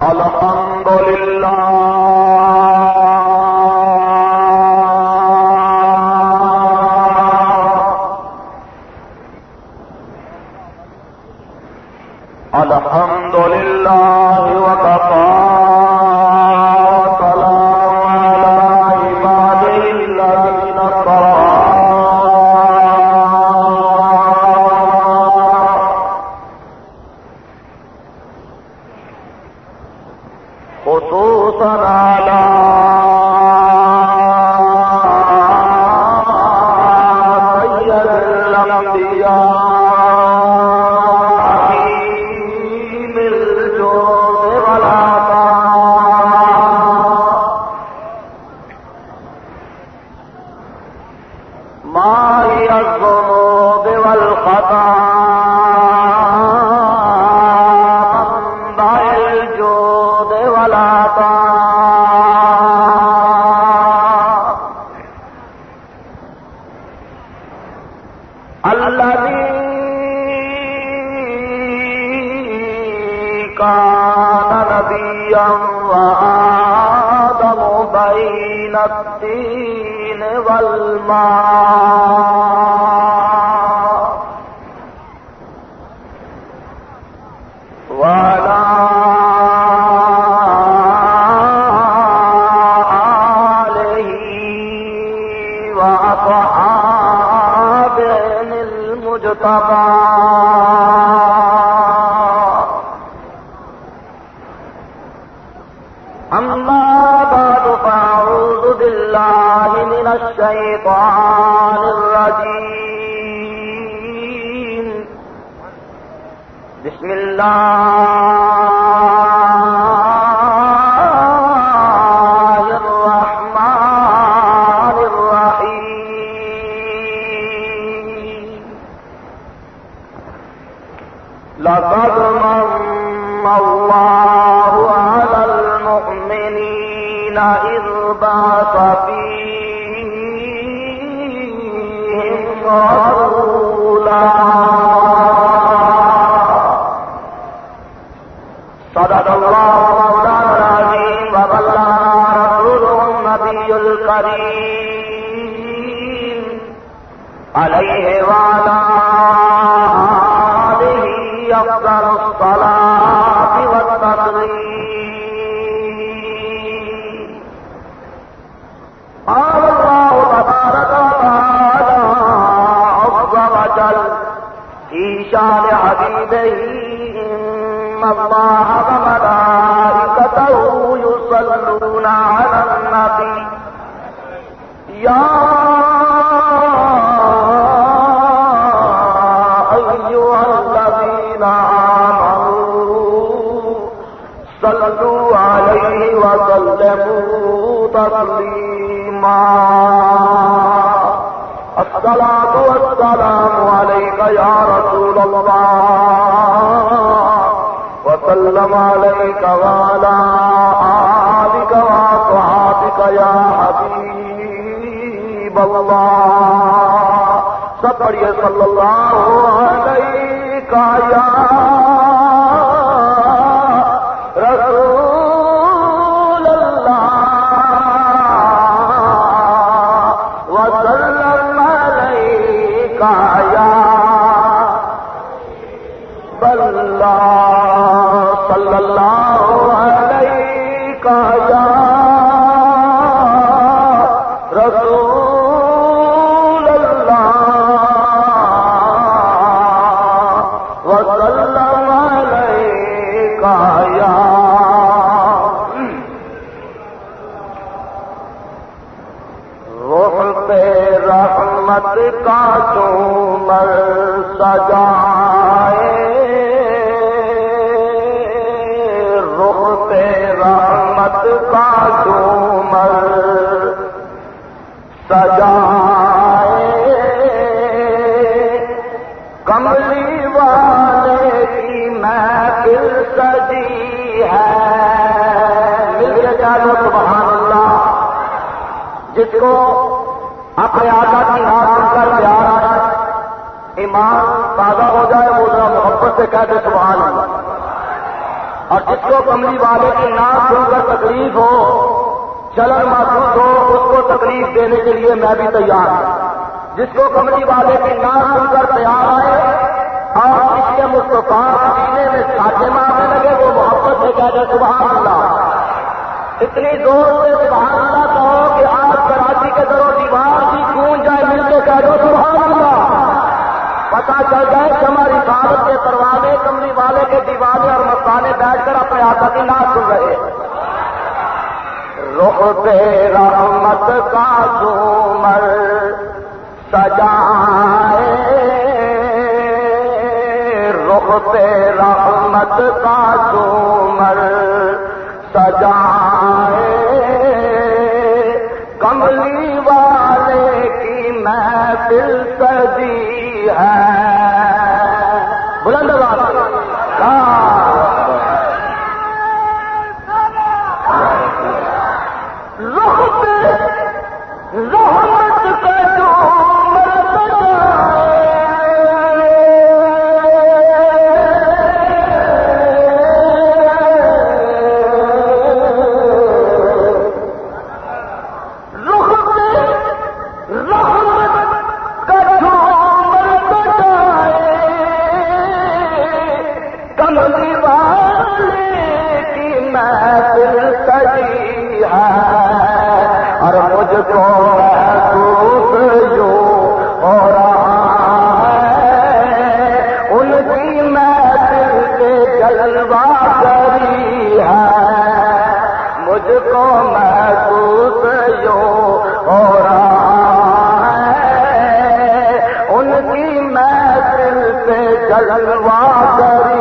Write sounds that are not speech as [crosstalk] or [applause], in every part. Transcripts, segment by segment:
الحمد للہ قال الله تبارك وتعالى عز وجل في شان حبيبه إن الله وملائكته يصلون على الصلاة والسلام عليك يا رسول الله. وسلم عليك وعلى آلك وصحابك يا حبيب الله. سب پڑھیے صلی اللہ علیہ کا یا سے کہہ دے سبحان اللہ۔ اور جس کو کملی والے کی نام سن کر تکلیف ہو چلن محسوس ہو، اس کو تکلیف دینے کے لیے میں بھی تیار ہوں۔ جس کو کملی والے کی نام سن کر تیار آئے، اور اس کے مستقبل سینے میں ساٹھے مارنے لگے، وہ محبت سے کہہ دے سبحان اللہ۔ اتنی زور سے سبحان اللہ کہو کہ آج کراچی کے درو دیوار کی گونج جائے، مل کے کہہ دو سبحان اللہ۔ پتا چل جائے کہ ہماری بھارت کے پروازے کملی والے کے دیوانے اور مسالے بیٹھ کر اپنے آتا کی سن رہے رخ پہ رحمت کا جھومر سجائے۔ رخ رحمت کا جھومر سجائے۔ کملی والے کی محفل سجی۔ ہے۔ سے جلوہ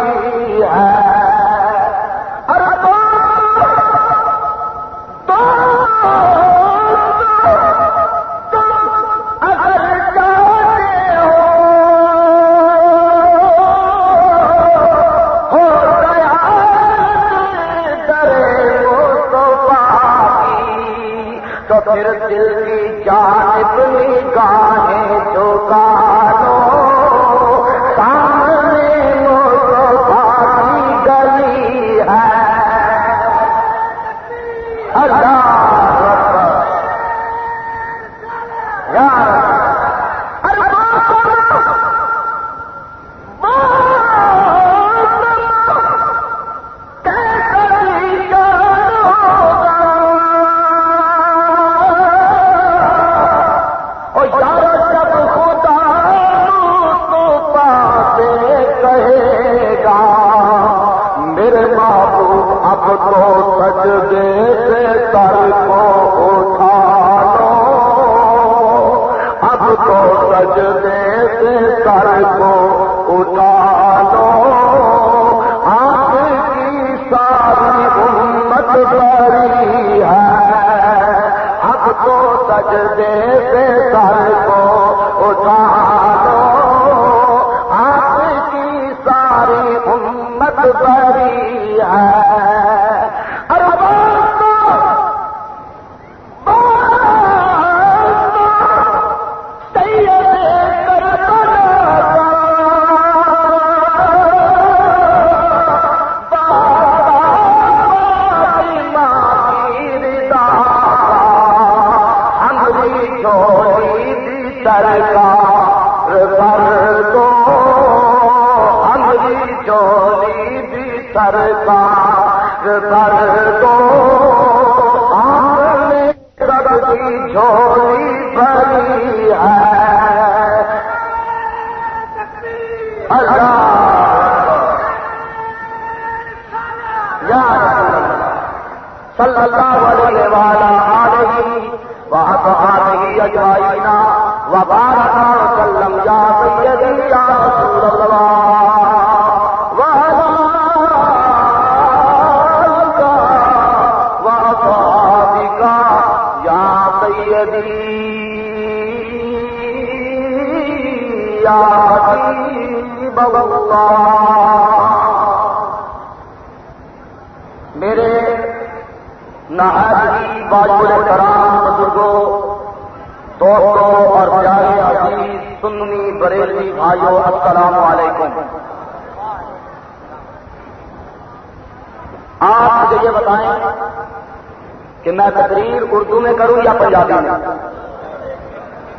پنجابی میں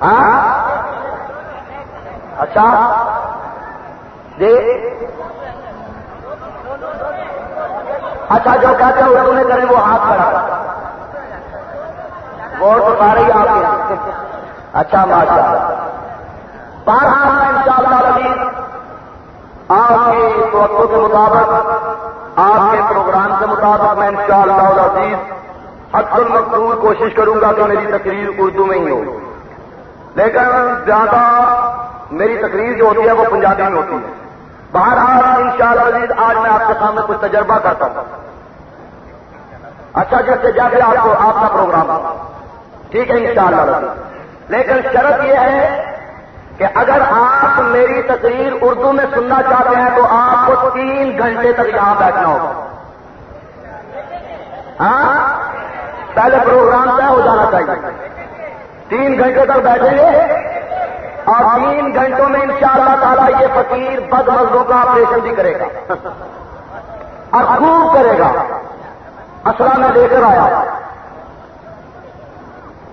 ہاں؟ اچھا۔ جی اچھا جو کہتے ہیں اردو میں کریں وہ ہاتھ کھڑا ووٹ تو سارے ہی آپ اچھا ماشاء بارہ ان شاء اللہ آپ کے وقتوں کے مطابق آپ کے پروگرام کے مطابق میں ان شاء اللہ عزیز اکثر مقصور کوشش کروں گا کہ میری تقریر اردو میں ہی ہو۔ لیکن زیادہ میری تقریر جو ہوتی ہے وہ پنجابی میں ہوتی ہے۔ باہر ان شاء اللہ آج میں آپ کے سامنے کچھ تجربہ کرتا ہوں۔ اچھا جیسے جیسے آپ کو آپ کا پروگرام ٹھیک ہے ان شاء اللہ لیکن شرط یہ ہے کہ اگر آپ میری تقریر اردو میں سننا چاہتے ہیں تو آپ کو تین گھنٹے تک یہاں بیٹھنا ہوگا۔ ہاں؟ پہلے پروگرام طے ہو جانا چاہیے۔ تین گھنٹے تک بیٹھیں گے۔ اور تین گھنٹوں میں ان شاء اللہ تعالیٰ یہ فقیر بد مزدوں کا آپریشن بھی کرے گا۔ اور خوب کرے گا۔ اسلح میں لے کر آیا۔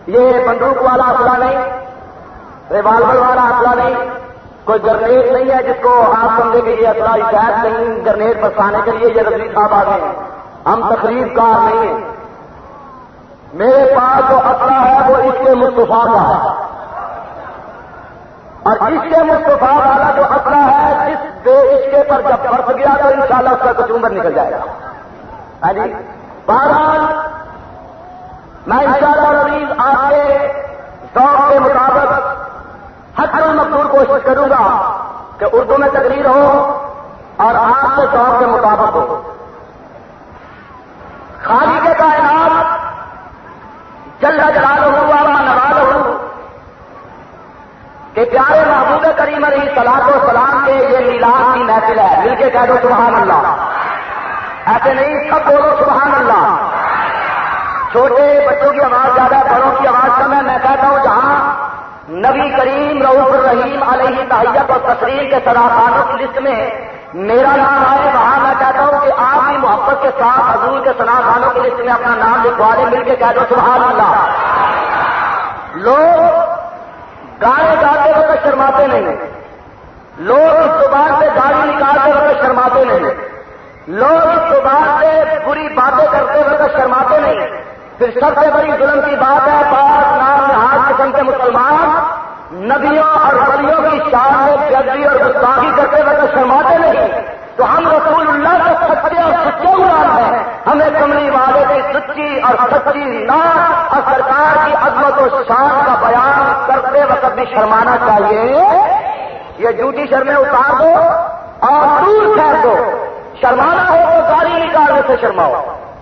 یہ بندوق والا اسلح نہیں۔ ریوالور والا اسلح نہیں۔ کوئی گرنیٹ نہیں ہے جس کو آپ سمجھے کہ یہ اسلح شاید نہیں گرنیٹ برسانے کے لیے یہ رضی صاحب آ گئے ہیں۔ ہم تقریب کار نہیں ہیں۔ میرے پاس جو اسلح ہے وہ اس کے مصطفیٰ کا ہے۔ اور اس کے مصطفیٰ والا جو اپنا ہے، جس بے عشقے پر جب برف گیا تو ان شاء اللہ اس کا کچھ نکل جائے گا۔ ہاں جی؟ بہرحال، میں ان شاء اللہ آپ کے ذوق کے مطابق حق مقبول کوشش کروں گا کہ اردو میں تقریر ہو اور آپ کے ذوق کے مطابق ہو۔ خالی کے کائنات جل جلال ہو والا نواز ہو۔ کہ پیارے محبوب کریم علیہ سلاد و سلام کے یہ میلاد کی محفل ہے، مل کے کہہ دو سبحان اللہ۔ ایسے نہیں، سب بولو سبحان اللہ۔ چھوٹے بچوں کی آواز زیادہ، بڑوں کی آواز کم ہے۔ میں کہتا ہوں، جہاں نبی کریم رعف الرحیم علیہ تحیت اور تقریر کے صلاحانوں کی لسٹ میں میرا نام آئے وہاں میں کہتا ہوں کہ آپ کی محبت کے ساتھ حضور کے صلاح خانوں کی لسٹ میں اپنا نام لکھوا دیں مل کے کہہ دو سبحان اللہ۔ لوگ گانے گاتے وقت شرماتے نہیں۔ لوگ اس زبان سے گاڑی نکالتے وقت شرماتے نہیں۔ لوگ اس زبان سے بری باتیں کرتے وقت شرماتے نہیں۔ پھر سب سے بڑی ظلم کی بات ہے پاس نام نہاد قسم کے مسلمان۔ نبیوں اور ولیوں کی شان میں جلدی اور گستاخی کرتے وقت شرماتے نہیں۔ تو ہم رسول اللہ کا سچے اور سچے مراد ہیں۔ ہمیں کمری والے کی سچی اور سچی نام اور سرکار کی عظمت و شان کا بیان کرتے وقت بھی شرمانا چاہیے۔ یہ ڈیوٹی شرمیں اتار دو اور دور پھینک دو۔ شرمانا ہو تو گاڑی نکالنے سے شرماؤ۔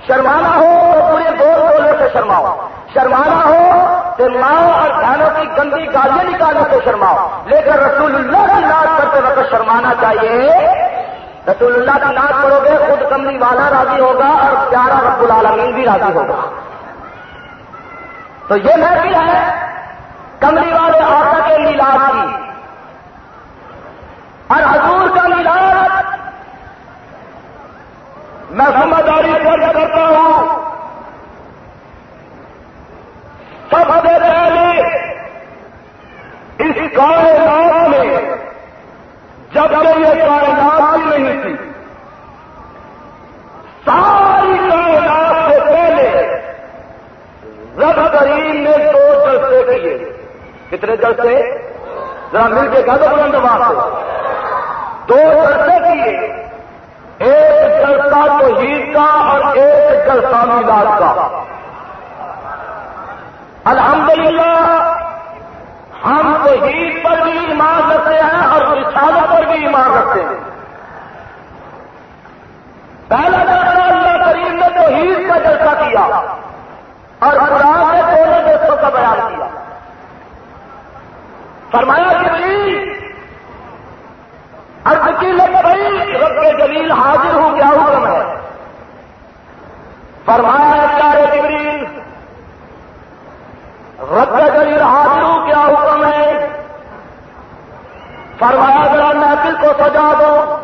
شرمانا ہو تو پورے بول بولنے سے شرماؤ۔ شرمانا ہو تو ماؤں اور بہنوں کی گندی گاڑیاں نکالنے سے شرماؤ۔ لیکن رسول اللہ کی ناز کرتے وقت شرمانا چاہیے۔ رسول اللہ کا نام کرو گے، خود کملی والا راضی ہوگا اور پیارا رب العالمین بھی راضی ہوگا۔ تو یہ محفل ہے کملی والے آتا کے میلاد کی۔ اور حضور کا میلاد میں سمجھداری درج کرتا ہوں۔ سب سے پہلے اس کائنات میں جب یہ کائنات ہی نہیں تھی، ساری کائنات سے پہلے رب کریم نے دو جلسے کیے۔ کتنے جلسے؟ ذرا مل کے گھر بلند بات دو جلسے کیے۔ ایک جلسہ تو کا اور ایک جلسہ میلاد کا۔ الحمدللہ، ہم تو عید پر بھی ایمان رکھتے ہیں اور رسالت پر بھی ایمان رکھتے ہیں۔ پہلا جلسہ اللہ کریم نے توحید کا جلسہ کیا اور قرآن نے دونوں دوستوں کا بیان کیا۔ فرمایا کہ ارد کی لگ بھائی، رب کے جلیل حاضر ہوں کیا حکم ہے۔ فرمایا، پیارے جبریل رب کا جلیل حاضر ہوں کیا حکم فرمایا ذرا محفل کو سجا دو۔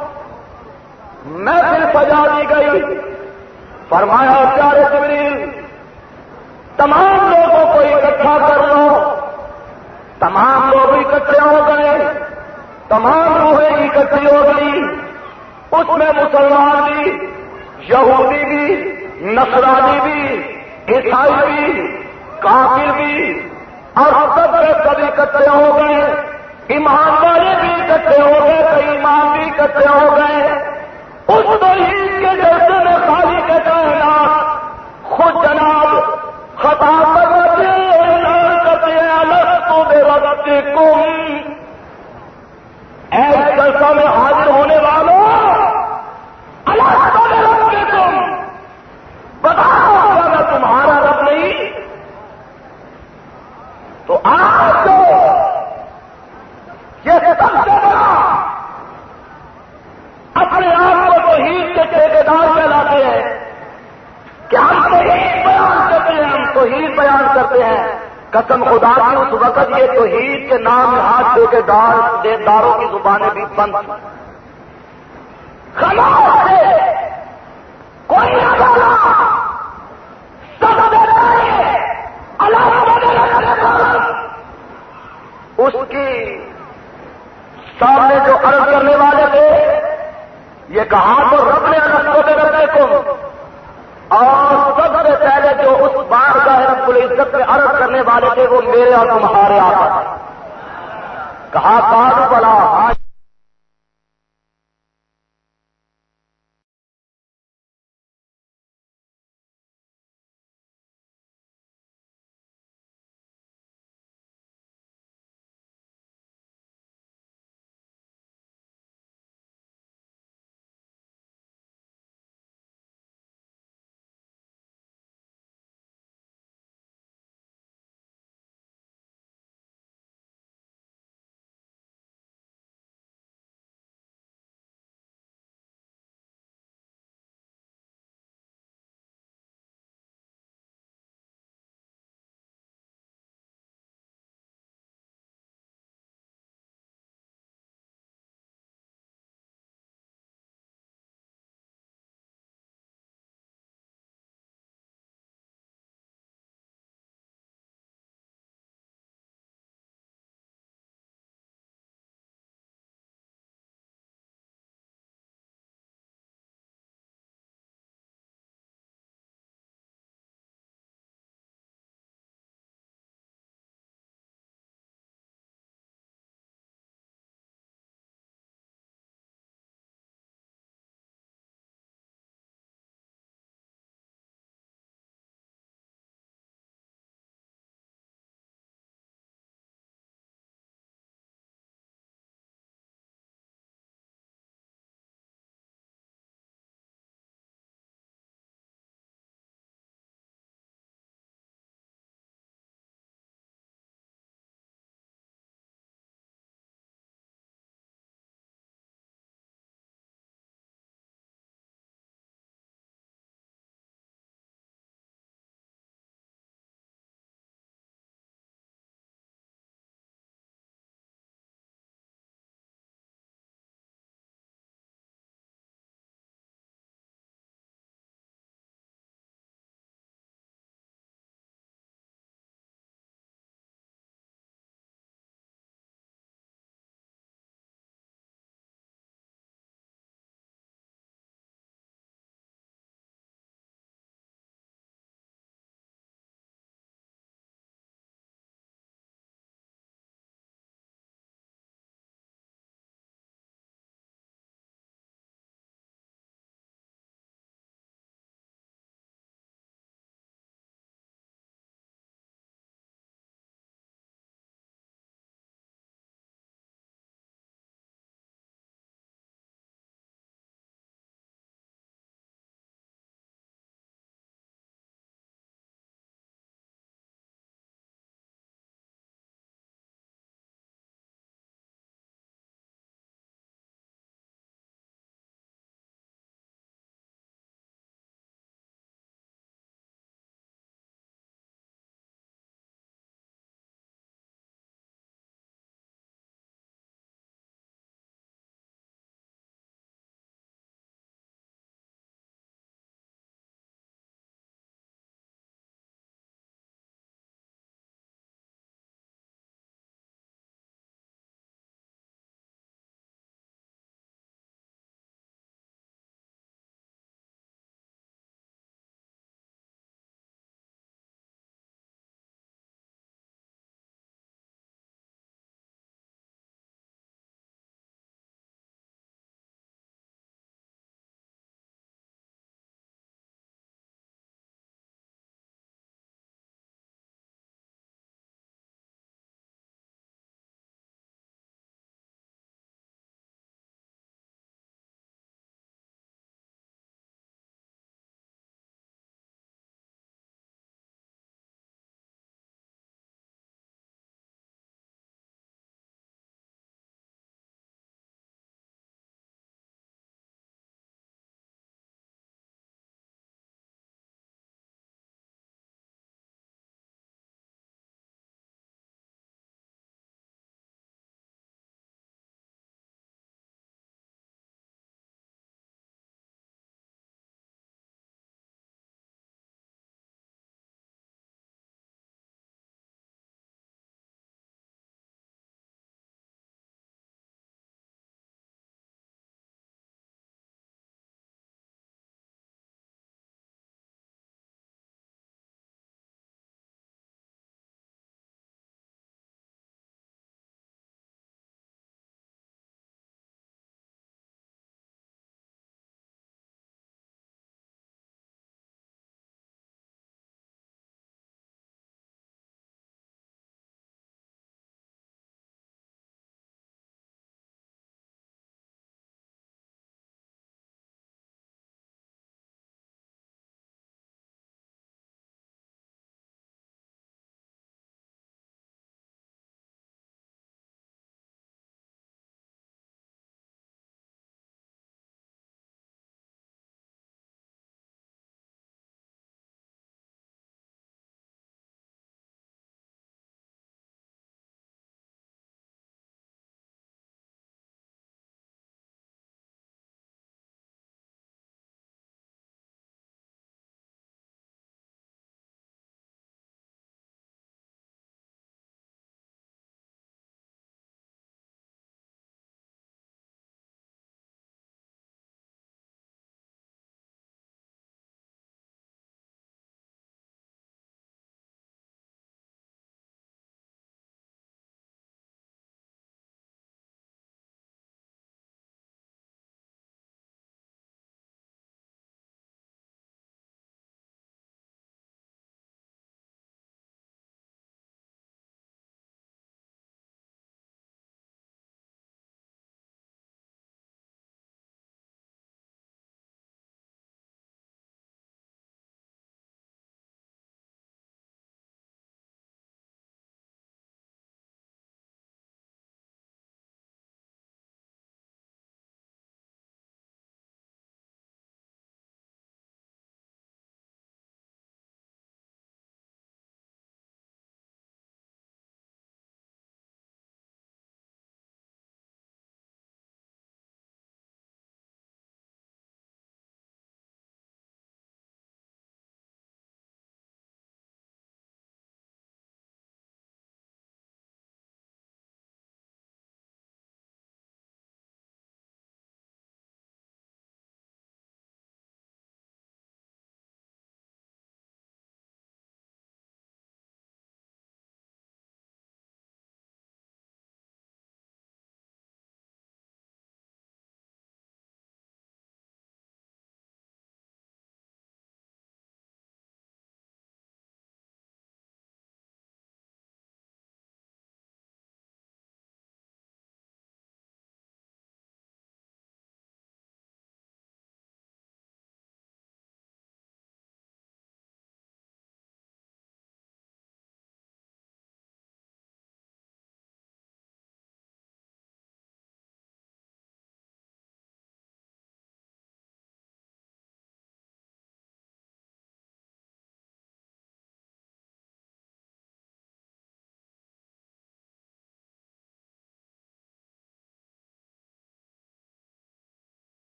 محفل سجا دی گئی۔ فرمایا پیارے جبریل، تمام لوگوں کو اکٹھا کر لو۔ تمام لوگ اکٹھے ہو گئے۔ تمام روحیں اکٹھی ہو گئی۔ اس میں مسلمان بھی، یہودی بھی، نصرانی بھی، عیسائی بھی کافر بھی اور سب کبھی سب اکٹھے ہو گئے، ایمان والے بھی اکٹھے ہو گئے تو ایمان بھی اکٹھے ہو گئے۔ اس تو کے جلسے میں خالی کے کہنا خود جناب خطا کرتے کرتے الگ تو بے وقت کم ایس جلسہ میں حاضر ہونے والوں الگ تو بے وقت تم بتاؤ اگر تمہارا رب نہیں تو آج تو یہ سب سے بڑا اپنے آپ کو توحید کے ٹھیکے دار کہلاتے ہیں کہ ہم توحید بیان کرتے ہیں ہم توحید بیان کرتے ہیں۔ قسم خدا کی اس وقت یہ توحید کے نام میں ہاتھ ٹھیکے دار دیداروں کی زبانیں بھی بند کوئی نہ بولا۔ اس کی سامنے جو عرض کرنے والے تھے، یہ کہا تو رب نے الگ کو دے رکھے کو اور سب سے پہلے جو اس بار کا رب العزت میں عرض کرنے والے تھے وہ میرے اور تمہارے آقا۔ کہا کہا بلا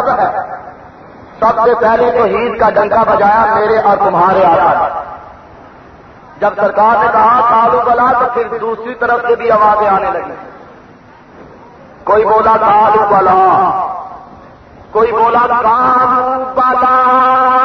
سب ہے۔ سب سے پہلے تو عید کا ڈنکا بجایا میرے اور تمہارے آتا جب سرکار نے کہا کالو بلا، تو پھر دوسری طرف سے بھی آوازیں آنے لگی کوئی بولا کالو بلا۔ کوئی بولا کالو بلا۔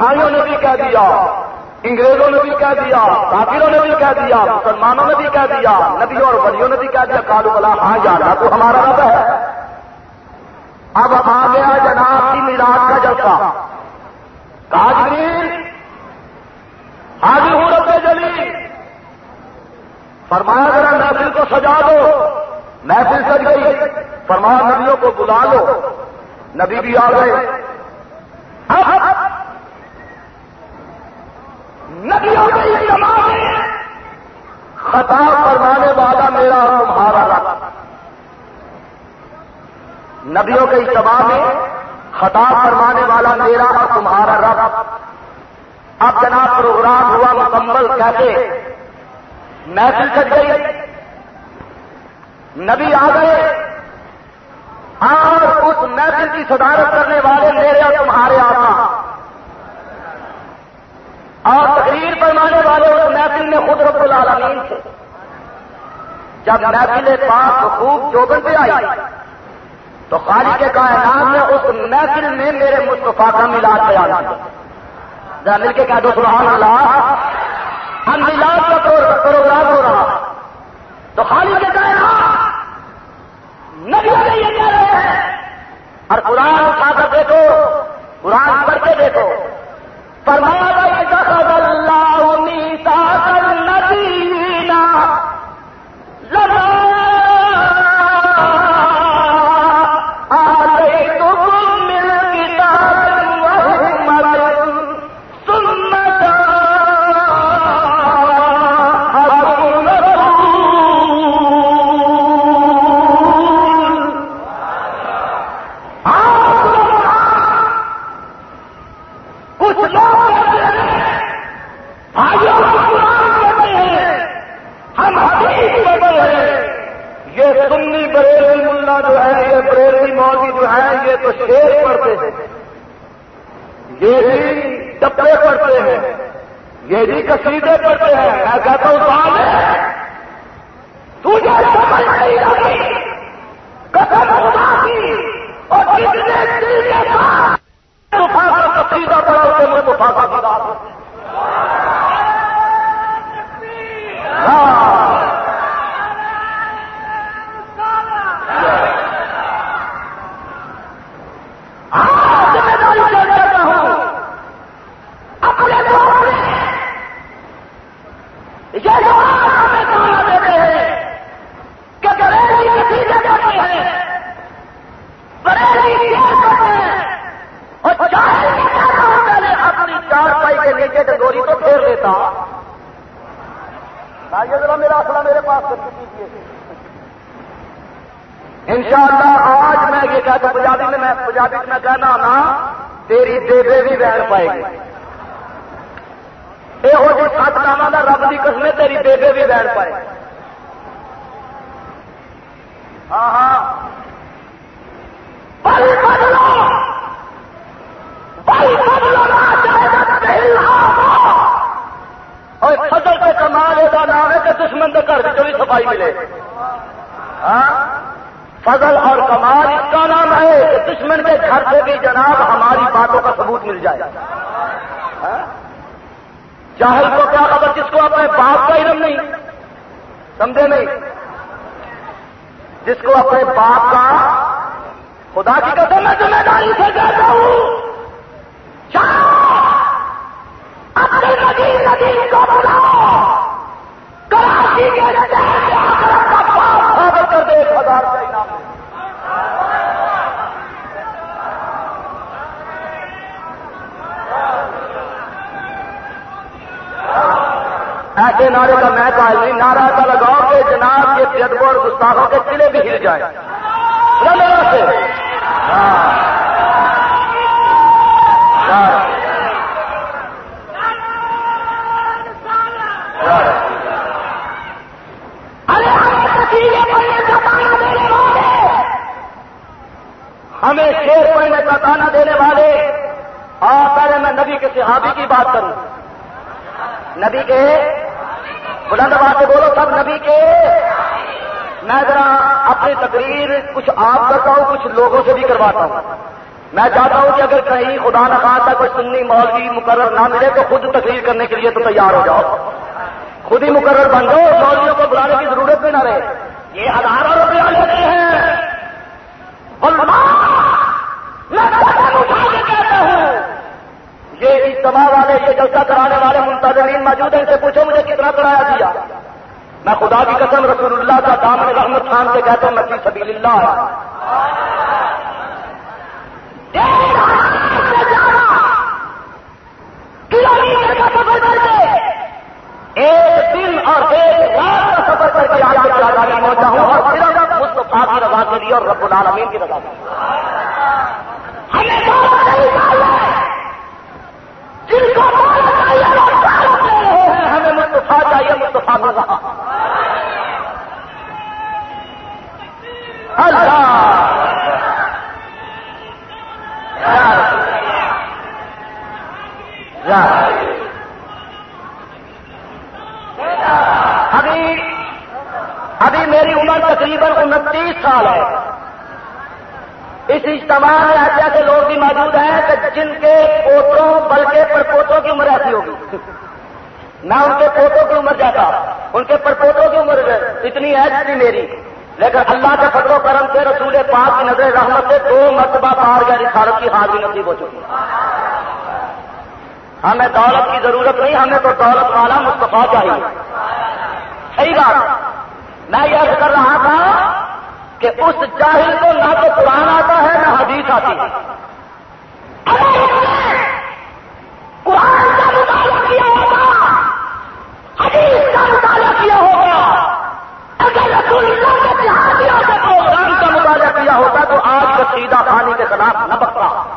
عیسائیوں نے بھی کہہ دیا، انگریزوں نے بھی کہہ دیا، کافروں نے بھی کہہ دیا، مسلمانوں نے بھی کہہ دیا، نبیوں اور بلیوں نے بھی کہہ دیا کالو بلا ہاں جانا تو ہمارا رب ہے۔ اب آ گیا جناب کی میراج کا جلسہ۔ کاجرین حاضر ہوں رب جلی فرمایا ذرا محفل کو سجا دو۔ محفل سج گئی۔ فرمایا نبیوں کو بلا لو۔ نبی بھی آ گئے۔ ندیوں کے اجتماع میں خطا فرمانے والا میرا تمہارا رب۔ نبیوں کے اجتماع میں خطا فرمانے والا میرا اور تمہارا رب۔ اب جناب پروگرام ہوا مکمل کہتے، محفل سج گئی۔ نبی آ گئے۔ اور اس محفل کی صدارت کرنے والے میرے اور تمہارے آقا۔ اور تقریر فرمانے والے اس محفل میں خود رب العالمین تھے۔ جب محفل پاک خوب چوبن پہ آئی، تو خالی کے کائنات میں اس محفل میں میرے مصطفیٰ کا ملاد پہ ذرا مل کے کہہ دو، سبحان اللہ۔ ہم ملاد کا پروگرام ہو رہا۔ تو خالی کے کائنات نبی یہ کہہ رہے ہیں۔ اور قرآن اٹھا کر دیکھو، قرآن پڑھ کے دیکھو۔ فرمایا نبی کے صحابی کی بات کروں۔ نبی کے بلند بات سے بولو، سب نبی کے۔ میں ذرا اپنی تقریر کچھ آپ کرتا ہوں، کچھ لوگوں سے بھی کرواتا ہوں۔ میں چاہتا ہوں کہ اگر کہیں خدا نہ خاصا کوئی سنی مولوی مقرر نہ ملے تو خود تقریر کرنے کے لیے تو تیار ہو جاؤ۔ خود ہی مقرر بن جاؤ، مولویوں کو بلانے کی ضرورت بھی نہ رہے۔ یہ ہزاروں روپیہ لیتے ہیں۔ میں کہتا ہوں۔ یہ اجتماع والے یہ جلسہ کرانے والے منتظمین موجود ہیں، ان سے پوچھو مجھے کتنا کرایا دیا میں خدا کی قسم رسول اللہ کا دامن رحمت خان سے کہتا ہوں، نفی سبیل اللہ ایک دن اور ایک رات کا سفر کر کے آگے پہنچا ہوں، اور صرف مصطفیٰ کی رضا کے لیے اور رب العالمین کی رضا کے ہمیں جن کو ہمیں مستفا چاہیے مستفا مزہ ابھی ابھی میری عمر تقریباً انتیس سال ہے اس اجتماع میں ایسے ایسے لوگ بھی موجود ہیں کہ جن کے پوتوں بلکہ پڑپوتوں کی عمر ایسی ہوگی۔ میں ان کے پوتوں کی عمر جاتا ان کے پڑپوتوں کی عمر اتنی ہے جتنی میری۔ لیکن اللہ کے فضل و کرم سے رسول پاک کی نظر رحمت سے دو مرتبہ پار یعنی گیا رسالت کی حاضری نصیب ہو چکی۔ ہمیں دولت کی ضرورت نہیں، ہمیں تو دولت والا مستفا چاہیے۔ صحیح بات۔ میں یہ کر رہا تھا کہ اس جاہل کو نہ تو قرآن آتا ہے، نہ حدیث آتی ہے۔ قرآن کا مطالعہ کیا ہوگا حدیث کا مطالعہ کیا ہوگا اگر رسول اللہ کے جہادیوں سے قرآن کا مطالعہ کیا ہوتا تو آج کا سیدھا پانی کے خلاف نہ بکتا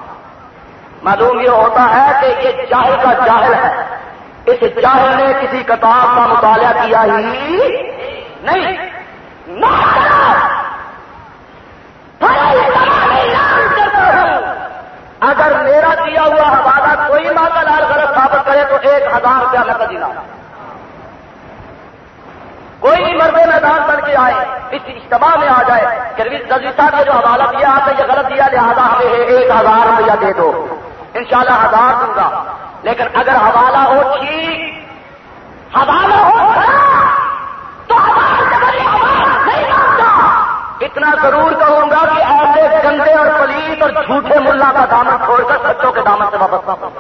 معلوم یہ ہوتا ہے کہ یہ جاہل کا جاہل ہے۔ اس جاہل نے کسی کتاب کا مطالعہ کیا ہی نہیں۔ نہ۔ اگر میرا دیا ہوا حوالہ کوئی ماتا لال غلط ثابت کرے تو ایک ہزار روپیہ نقد دینا کوئی مرد میدان بن کے آئے، اس اجتماع میں آ جائے کہ صاحب نے جو حوالہ دیا آپ نے یہ غلط دیا، لہٰذا ہمیں ایک ہزار روپیہ دے دو۔ انشاءاللہ ہزار دوں گا۔ لیکن اگر حوالہ ہو ٹھیک، حوالہ ہو تو اتنا ضرور کہوں گا کہ ایسے گندے اور پلیت اور جھوٹے ملا کا دامن چھوڑ کر سچوں کے دامن سے وابستہ ہو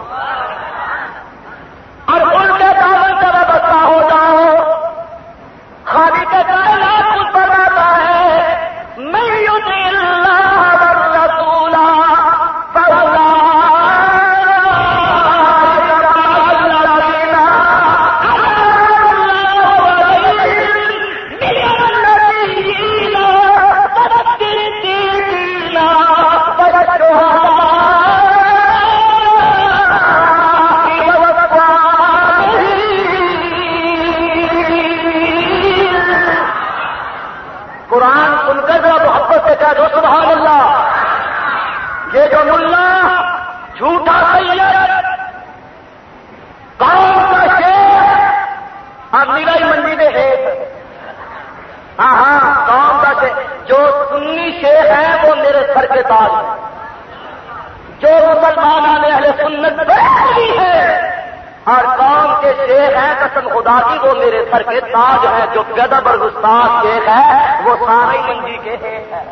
گدا شیخ ہے، وہ سارے منڈی کے ہیں۔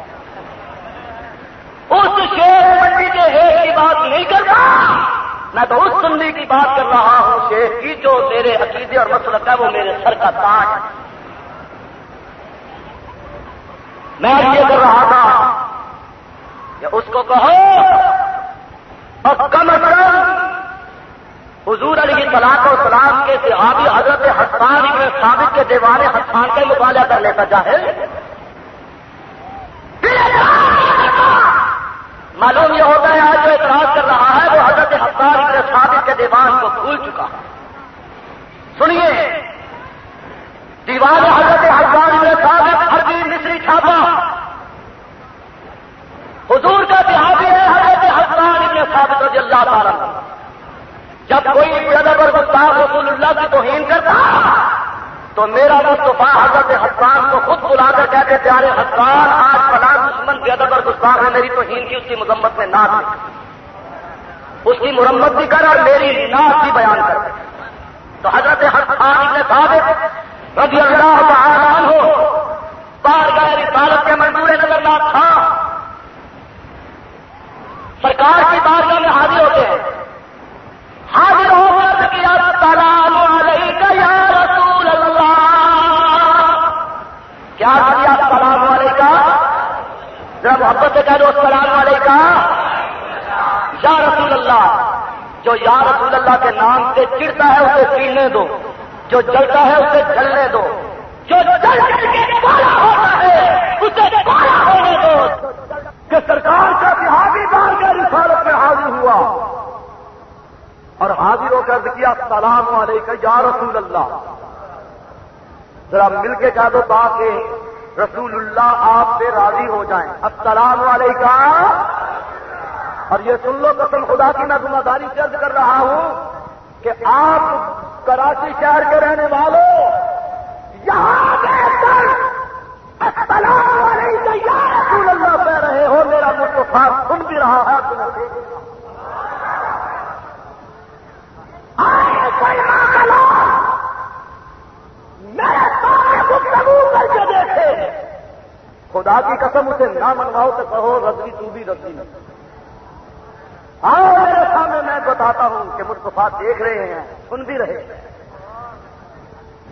اس شیر منڈی کے ہیٹ کی بات نہیں کرتا۔ میں تو اس سنی کی بات کر رہا ہوں شیخ کی جو میرے عقیدے اور مسلک ہے وہ میرے سر کا تاج ہے۔ میں یہ کر رہا تھا کہ اس کو کہو اور کم از کم حضور علی طلاق صحابی حضرت حسان ابن ثابت کے دیوان حسان کا مطالعہ کر لیتا چاہے معلوم یہ ہوتا ہے آج جو اعتراض کر رہا ہے وہ حضرت حسان ابن ثابت کے دیوان کو بھول چکا سنیے دیوان حضرت حسان ابن ثابت عربی مصری چھاپا حضور کا صحابی ہے حضرت حسان ابن ثابت رضی اللہ تعالیٰ جب کوئی ادب اور گستاخ رسول اللہ کی توہین کرتا تو میرا مصطفیٰ حضرت حسان کو خود بلا کر کہتے پیارے حسان آج فلاں دشمن بے ادب اور گستاخ ہے میری توہین کی اس کی مذمت میں نہ اس کی مرمت بھی کر اور میری نعت بھی بیان کر۔ تو حضرت حسان ابن ثابت رضی اللہ کہہ دو، السلام علیکہ یا رسول اللہ، جو یا رسول اللہ کے نام سے چڑتا ہے، اسے چیڑنے دو. جو جلتا ہے، اسے جلنے دو. جو جل کے ہوتا ہے، اسے ہونے دو. کہ سرکار کا بہادی بار کا رسالت میں حاضر ہوا. اور حاضر ہو کر کیا السلام علیکم یا رسول اللہ. ذرا مل کے کہہ دو تاکہ رسول اللہ آپ سے راضی ہو جائیں۔ السلام علیکم۔ اور یہ سن لو قسم خدا کی، میں ذمہ داری درج کر رہا ہوں کہ آپ کراچی شہر کے رہنے والوں، یہاں السلام علیکم، یا رسول اللہ کہہ رہے ہو، میرا مصطفیٰ سن بھی رہا ہے۔ تمہیں کر دیکھے خدا کی قسم اسے نہ منواؤ تو کہو، رضوی تو بھی رضوی نہیں۔ آؤ میرے سامنے، میں بتاتا ہوں کہ مصطفیٰ دیکھ رہے ہیں، سن بھی رہے ہیں۔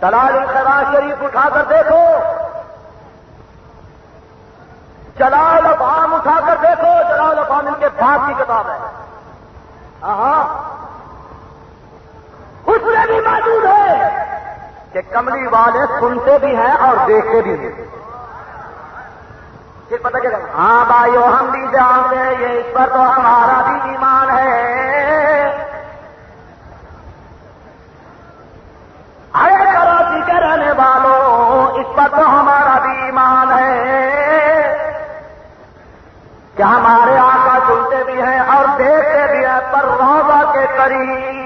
دلال خرا شریف اٹھا کر دیکھو۔ جلال افام اٹھا کر دیکھو۔ جلال افام ان کے بعد کی کتاب ہے۔ ہاں اس میں بھی موجود ہے۔ کہ کملی والے سنتے بھی ہیں اور دیکھتے بھی ہیں۔ پھر پتہ چلے ہاں بھائیو، ہم بھی جانتے ہیں، یہ اس پر تو ہمارا بھی ایمان ہے۔ ارے کراچی کے رہنے والوں، اس پر تو ہمارا بھی ایمان ہے۔ کہ ہمارے آقا سنتے بھی ہیں اور دیکھتے بھی ہیں، پر روزہ کے قریب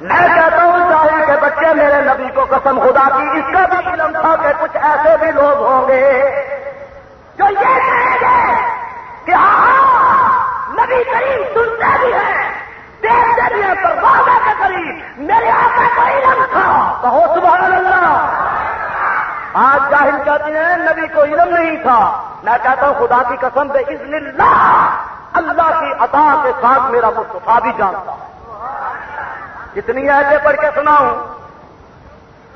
میں کہتا ہوں چاہے کہ بچے میرے نبی کو قسم خدا کی اس کا بھی علم تھا کہ کچھ ایسے بھی لوگ ہوں گے جو یہ کہیں گے کہ ہاں نبی کریم سنتے بھی ہیں، دیکھتے بھی ہیں، پر بابا کے قریب میرے آقا کو علم تھا۔ کہو سبحان اللہ۔ آج جاہل کہتے ہیں، نبی کو علم نہیں تھا۔ میں کہتا ہوں، خدا کی قسم سے اس اللہ اللہ کی عطا کے ساتھ میرا مصطفیٰ بھی جانتا۔ ہوں کتنی ایسے پڑھ کے سناؤں۔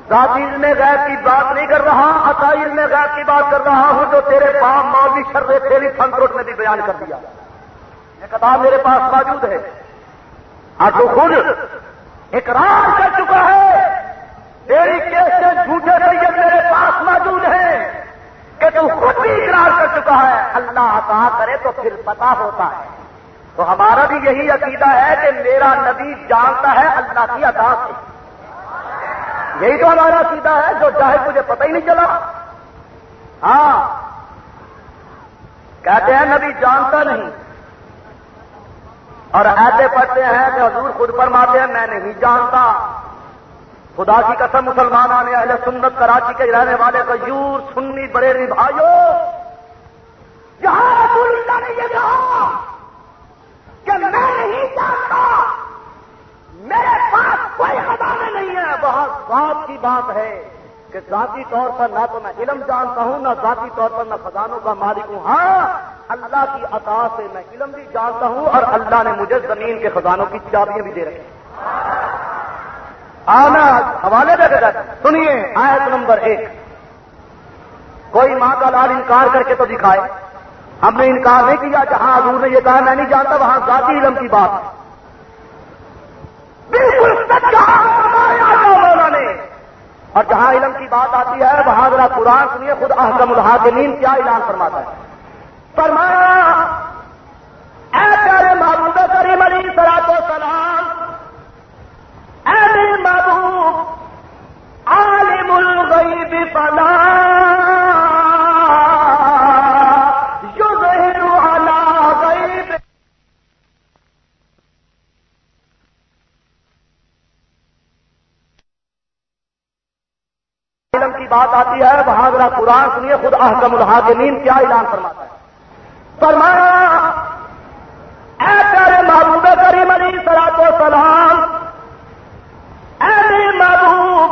ذاتی میں غیر کی بات نہیں کر رہا عقائد میں غیر کی بات کر رہا ہوں، جو تیرے پاس مولوی شرے تیری فنکروٹ میں بھی بیان کر دیا۔ یہ کتاب میرے پاس موجود ہے۔ آج تو خود اقرار کر چکا ہے۔ تیری کیس سے جھوٹے طریقے میرے پاس موجود ہیں۔ کہ تو خود بھی اقرار کر چکا ہے۔ اللہ عطا کرے تو پھر پتا ہوتا ہے۔ تو ہمارا بھی یہی عقیدہ ہے کہ میرا نبی جانتا ہے اللہ کی عطا سے۔ یہی تو ہمارا عقیدہ ہے، جو چاہے مجھے پتہ ہی نہیں چلا۔ ہاں۔ کہتے ہیں، نبی جانتا نہیں۔ اور ایسے پڑھتے ہیں کہ حضور خود فرماتے ہیں، میں نہیں جانتا۔ خدا کی قسم مسلمان آنے اہل سنت، کراچی کے رہنے والے کو یور سنی بڑے بھائیوں جہاں رسول اللہ نے یہ کہا کہ میں نہیں جانتا۔ میرے پاس کوئی خزانے نہیں ہے بہت کی بات ہے کہ ذاتی طور پر نہ تو میں علم جانتا ہوں، نہ ذاتی طور پر میں خزانوں کا مالک ہوں۔ ہاں اللہ کی عطا سے میں علم بھی جانتا ہوں اور اللہ نے مجھے زمین کے خزانوں کی چابیاں بھی دے رکھی آنا، حوالے دے دے۔ سنیے، آیت نمبر ایک۔ کوئی ماں کا لال انکار کر کے تو دکھائے۔ ہم نے انکار نہیں کیا، جہاں حضور نے یہ کہا، میں نہیں جانتا، وہاں ذاتی علم کی بات۔ بالکل سچ کہا۔ اور جہاں علم کی بات آتی ہے، وہاں ذرا قرآن سنیے، خود احکم الحاکمین کیا اعلان فرماتا ہے۔ فرمایا، اے پیارے محبوب کریم علی سلاد و سلام، اے میرے محبوب، عالم الغیب فلا بات آتی ہے وہاں ذرا قرآن سنیے، خود احکم الحاکمین کیا اعلان فرماتا ہے فرمایا، اے پیارے محبوب کریم علی سلاد و سلام اے محبوب،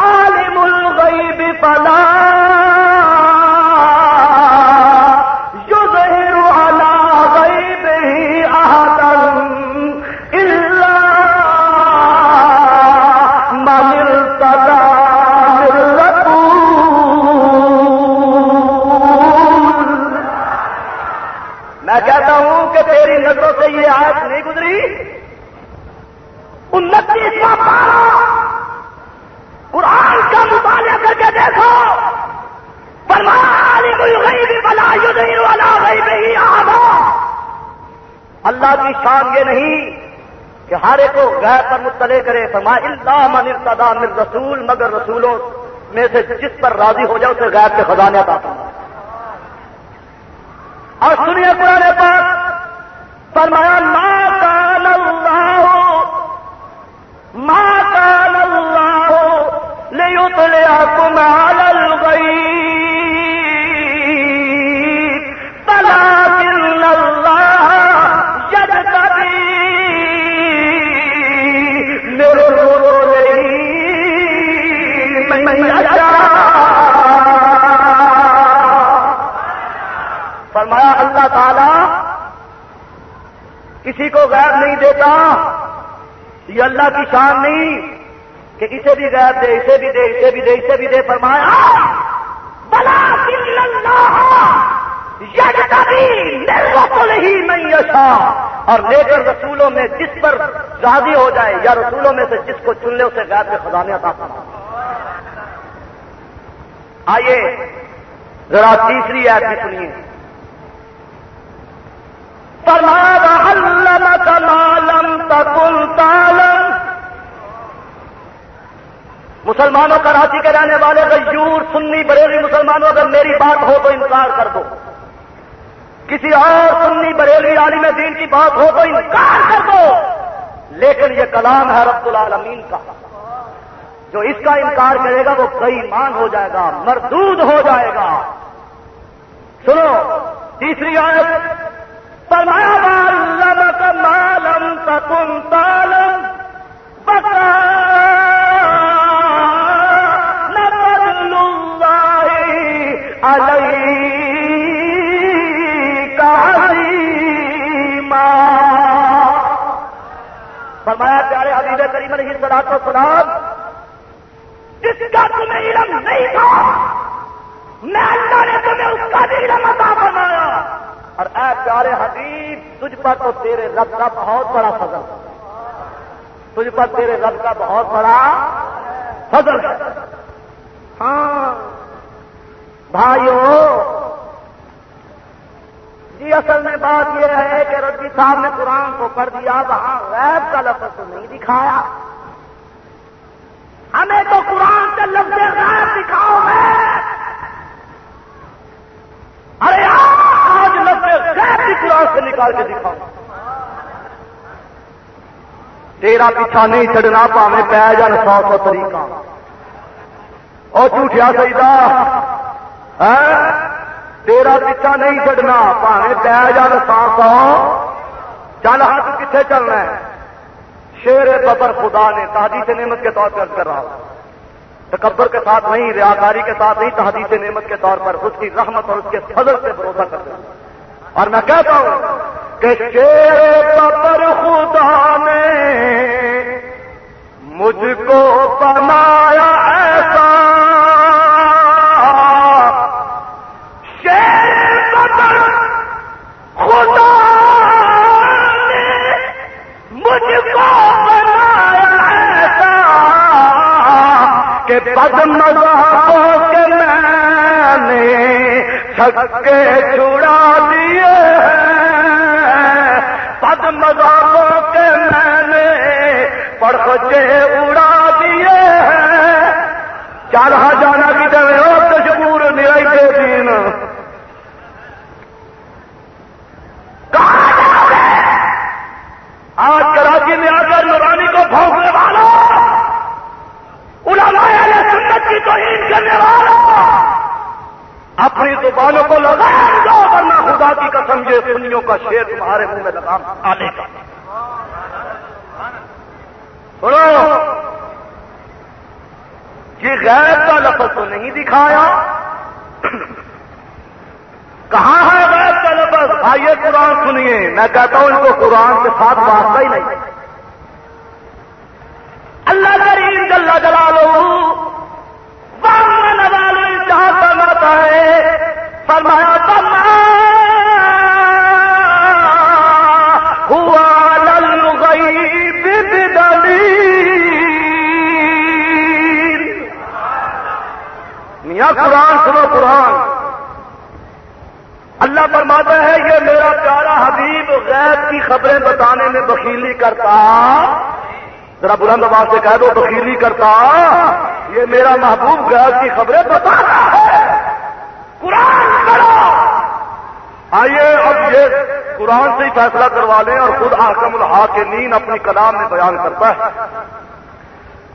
عالم الغیب فلا اللہ کی شان یہ نہیں کہ ہر ایک کو غیر پر مطلع کرے فرما اللہ من ارتدا من رسول، مگر رسولوں میں سے جس پر راضی ہو جائے، اسے غیر کے خزانے ہوں اور سنیے قرآن پاک، فرمایا دیتا یہ اللہ کی شان نہیں کہ اسے بھی غیر دے، اسے بھی دے، اسے بھی دے، اسے بھی دے، فرمایا، بلا ہی میں یشا اور لے کر رسولوں میں جس پر راضی ہو جائے، یا رسولوں میں سے جس کو چن لے، اسے غیر کے خزانے عطا فرما آئیے، ذرا تیسری ایپ بھی سنیے۔ مسلمانوں کراچی کے رہنے والے غیور سنی بریلی مسلمانوں، اگر میری بات ہو تو انکار کر دو۔ کسی اور سنی بریلی عالم دین کی بات ہو تو انکار کر دو۔ لیکن یہ کلام ہے رب العالمین کا۔ جو اس کا انکار کرے گا وہ کئی مان ہو جائے گا، مردود ہو جائے گا۔ سنو، تیسری آیت۔ فرمایا ما لم تكن تعلم بقى نفضل الله عليك عظيما فرمایا، پیارے حبیب کریم علیہ الصلوۃ والسلام جس کا تمہیں علم نہیں تھا۔ میں اللہ نے تمہیں اس کا بھی علم عطا فرمایا۔ اور اے پیارے حبیب، تجھ پر تو تیرے رب کا بہت بڑا فضل۔ تجھ پر تیرے رب کا بہت بڑا فضل۔ ہاں۔ بھائیو جی اصل میں بات یہ ہے کہ ربی صاحب نے قرآن کو کر دیا، وہاں غیب کا لفظ تو نہیں دکھایا۔ ہمیں تو قرآن کے لفظ غیب دکھاؤ ہے ارے قرآن سے نکال کے دکھاؤ۔ تیرا پیچھا نہیں چڑھنا پاوے پی جان سو سو طریقہ۔ اور جھوٹیا سیدا ہاں؟ تیرا پیچھا نہیں چڑھنا پاوے پی جان سو سو چل ہاتھ کتنے چلنا ہے؟ شیر ببر خدا نے تادی سے نعمت کے طور پر کر رہا تکبر کے ساتھ نہیں ریاکاری کے ساتھ نہیں، تحدیث نعمت کے طور پر اس کی رحمت اور اس کے فضل سے بھروسہ کرتے ہیں۔ اور میں کہتا ہوں کہ پر خدا نے مجھ کو بنایا ایسا۔ خدا نے مجھ کو کہ پدم کے میں نے چھکے چھڑا بات کے واسطہ ہی نہیں۔ ذرا بلند آواز سے کہہ دو بخیلی کرتا۔ یہ میرا محبوب غیر کی خبریں بتا رہا ہے۔ قرآن کرو آئیے، اب یہ قرآن سے ہی فیصلہ کروا لیں اور خود آکم الحا کے نیند اپنی کلام میں بیان کرتا ہے۔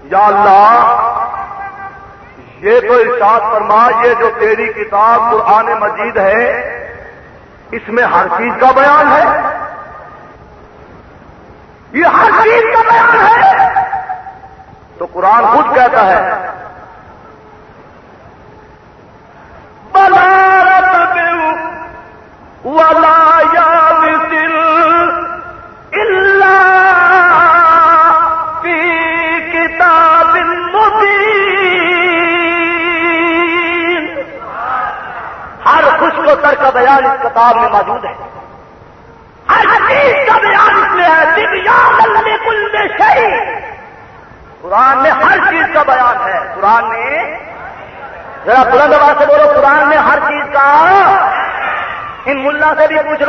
یا اللہ، یہ تو ارشاد فرما، یہ جو تیری کتاب قرآن مجید ہے، اس میں ہر چیز کا بیان ہے یہ ہر چیز کا بیان ہے تو قرآن خود کہتا ہے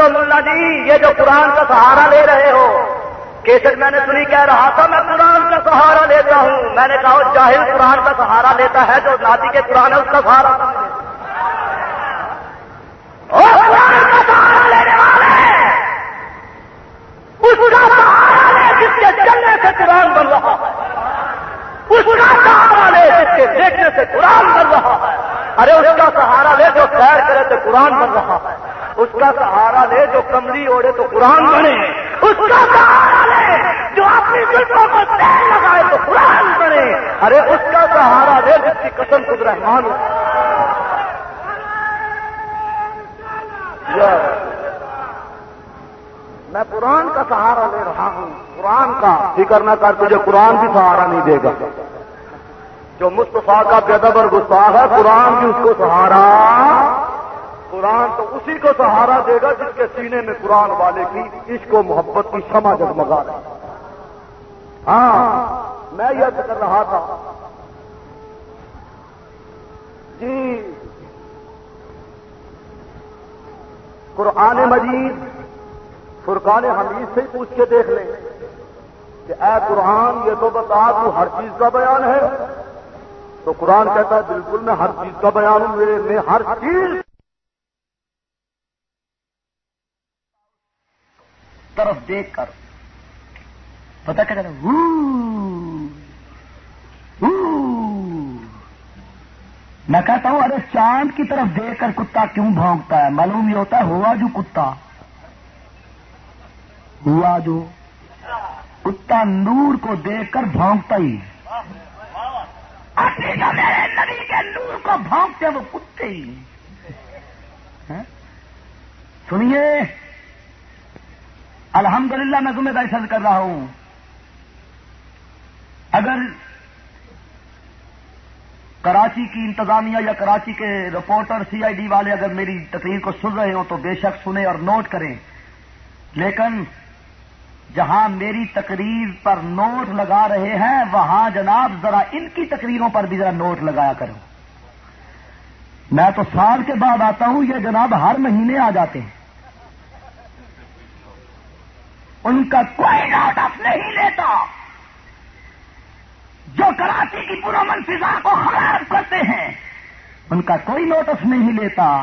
ملا جی یہ جو قرآن کا سہارا لے رہے ہو۔ کیسے میں نے سنی، کہہ رہا تھا، میں قرآن کا سہارا لیتا ہوں۔ میں نے کہا، جاہل قرآن کا سہارا لیتا ہے، جو نادی کے قرآن ہے، اس کا سہارا قرآن کا سہارا لینے اس کا سہارا لے جس کے چلنے سے قرآن بن رہا ہے۔ اس کا سہارا لے جس کے دیکھنے سے قرآن بن رہا ہے۔ ارے، اس کا سہارا لے جو سیر کرے تو قرآن بن رہا ہے۔ اس کا سہارا لے جو کمری اوڑے تو قرآن بنے۔ اس کا سہارا لے جو اپنی دلوں کو تیر لگائے تو قرآن بنے۔ ارے، اس کا سہارا لے جس کی قسم خود رحمان میں قرآن کا سہارا لے رہا ہوں۔ قرآن کا فکر نہ کر، تجھے قرآن بھی سہارا نہیں دے گا۔ جو مصطفیٰ کا بیدب اور گستاخ ہے، قرآن بھی اس کو سہارا قرآن تو اسی کو سہارا دے گا جس کے سینے میں قرآن والے کی عشق و محبت کی سما جگمگا رہا ہاں میں یہ کر رہا تھا۔ جی قرآن مجید فرقان حمید سے ہی پوچھ کے دیکھ لیں کہ اے قرآن، یہ تو بتا، تو ہر چیز کا بیان ہے۔ تو قرآن کہتا ہے، بالکل میں ہر چیز کا بیان ہوں، میرے میں ہر چیز طرف دیکھ کر پتا کیا میں کہتا ہوں، ارے چاند کی طرف دیکھ کر کتا کیوں بھونکتا ہے؟ معلوم یہ ہوتا ہے، ہوا جو کتا۔ ہوا جو کتا نور کو دیکھ کر بھونکتا ہی۔ جو میرے نبی کے نور کو بھونکتے وہ کتے ہی۔ ہاں؟ سنیے۔ الحمدللہ میں ذمہ داری سرد کر رہا ہوں۔ اگر کراچی کی انتظامیہ یا کراچی کے رپورٹر سی آئی ڈی والے اگر میری تقریر کو سن رہے ہوں تو بے شک سنیں اور نوٹ کریں۔ لیکن جہاں میری تقریر پر نوٹ لگا رہے ہیں، وہاں جناب ذرا ان کی تقریروں پر بھی ذرا نوٹ لگایا کرو۔ میں تو سال کے بعد آتا ہوں، یہ جناب ہر مہینے آ جاتے ہیں۔ ان کا کوئی نوٹ اپ نہیں لیتا۔ جو کراچی کی پورا فضا کو خراب کرتے ہیں، ان کا کوئی نوٹس نہیں لیتا۔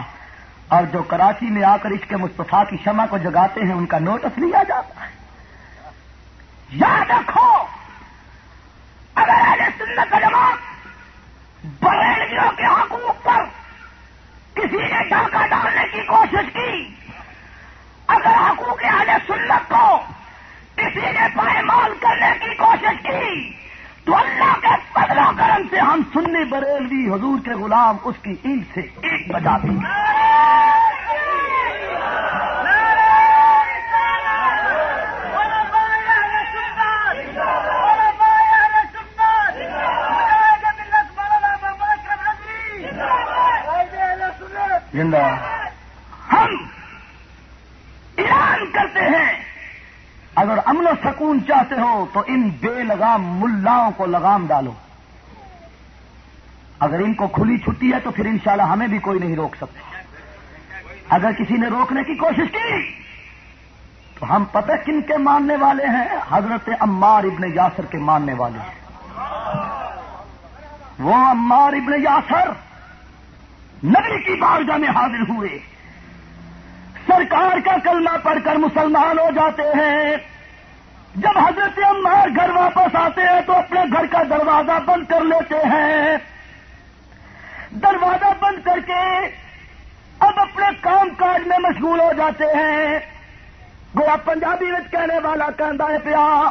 اور جو کراچی میں آ کر اس کے مصطفیٰ کی شمع کو جگاتے ہیں، ان کا نوٹس لیا جاتا ہے۔ یاد رکھو، اگر اہل سنت جماعت بریلویوں کے حقوق پر کسی نے ڈاکہ ڈالنے کی کوشش کی، اگر حقوق اہل سنت کو کسی نے پائمال کرنے کی کوشش کی۔ تو اللہ کے بدلا کرم سے ہم سننے بریلوی حضور کے غلام اس کی عید سے ایک بجا دیں زندہ ہم اعلان کرتے ہیں اگر امن و سکون چاہتے ہو تو ان بے لگام ملاؤں کو لگام ڈالو۔ اگر ان کو کھلی چھٹی ہے تو پھر انشاءاللہ ہمیں بھی کوئی نہیں روک سکتا۔ اگر کسی نے روکنے کی کوشش کی، تو ہم پتہ کن کے ماننے والے ہیں؟ حضرت عمار ابن یاسر کے ماننے والے ہیں۔ وہ عمار ابن یاسر نبی کی بارگاہ میں حاضر ہوئے۔ سرکار کا کلمہ پڑھ کر مسلمان ہو جاتے ہیں۔ جب حضرت عمار گھر واپس آتے ہیں تو اپنے گھر کا دروازہ بند کر لیتے ہیں۔ دروازہ بند کر کے اب اپنے کام کاج میں مشغول ہو جاتے ہیں۔ گویا پنجابی میں کہنے والا کہنا ہے، پیا،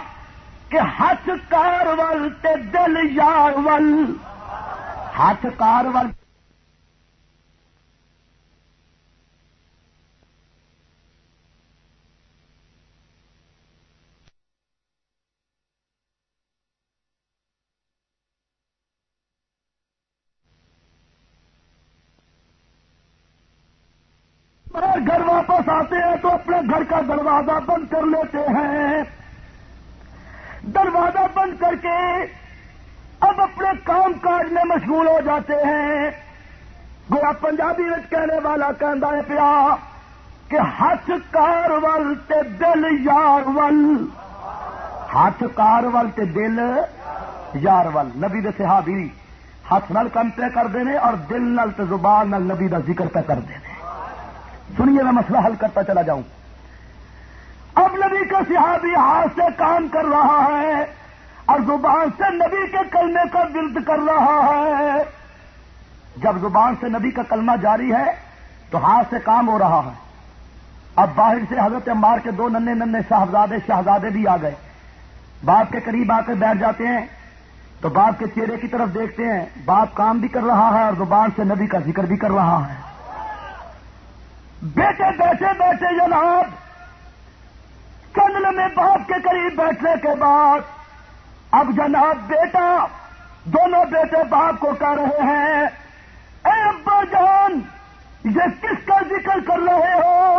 کہ ہاتھ کار ول دل یار ول ہاتھ کار ول گھر واپس آتے ہیں تو اپنے گھر کا دروازہ بند کر لیتے ہیں۔ دروازہ بند کر کے اب اپنے کام کاج میں مشغول ہو جاتے ہیں۔ گویا پنجابی میں کہنے والا کہنا ہے پیا کہ ہاتھ کار ول تے دل یار ول ہاتھ کار ول تے دل یار ول نبی دے صحابی ہاتھ نل کم پہ کر دینے اور دل نل تے زبان نل نبی دا ذکر پہ کر دینے سنیے میں مسئلہ حل کرتا چلا جاؤں۔ اب نبی کا صحابی ہاتھ سے کام کر رہا ہے اور زبان سے نبی کے کلمے کا ورد کر رہا ہے۔ جب زبان سے نبی کا کلمہ جاری ہے تو ہاتھ سے کام ہو رہا ہے۔ اب باہر سے حضرت عمار کے دو ننے ننے صاحبزادے، شہزادے بھی آ گئے۔ باپ کے قریب آ کر بیٹھ جاتے ہیں۔ تو باپ کے چہرے کی طرف دیکھتے ہیں۔ باپ کام بھی کر رہا ہے اور زبان سے نبی کا ذکر بھی کر رہا ہے۔ بیٹے بیٹھے بیٹھے جناب۔ چند میں باپ کے قریب بیٹھنے کے بعد، اب جناب بیٹا، دونوں بیٹے باپ کو کہہ رہے ہیں، اے ابا جان، یہ کس کا ذکر کر رہے ہو؟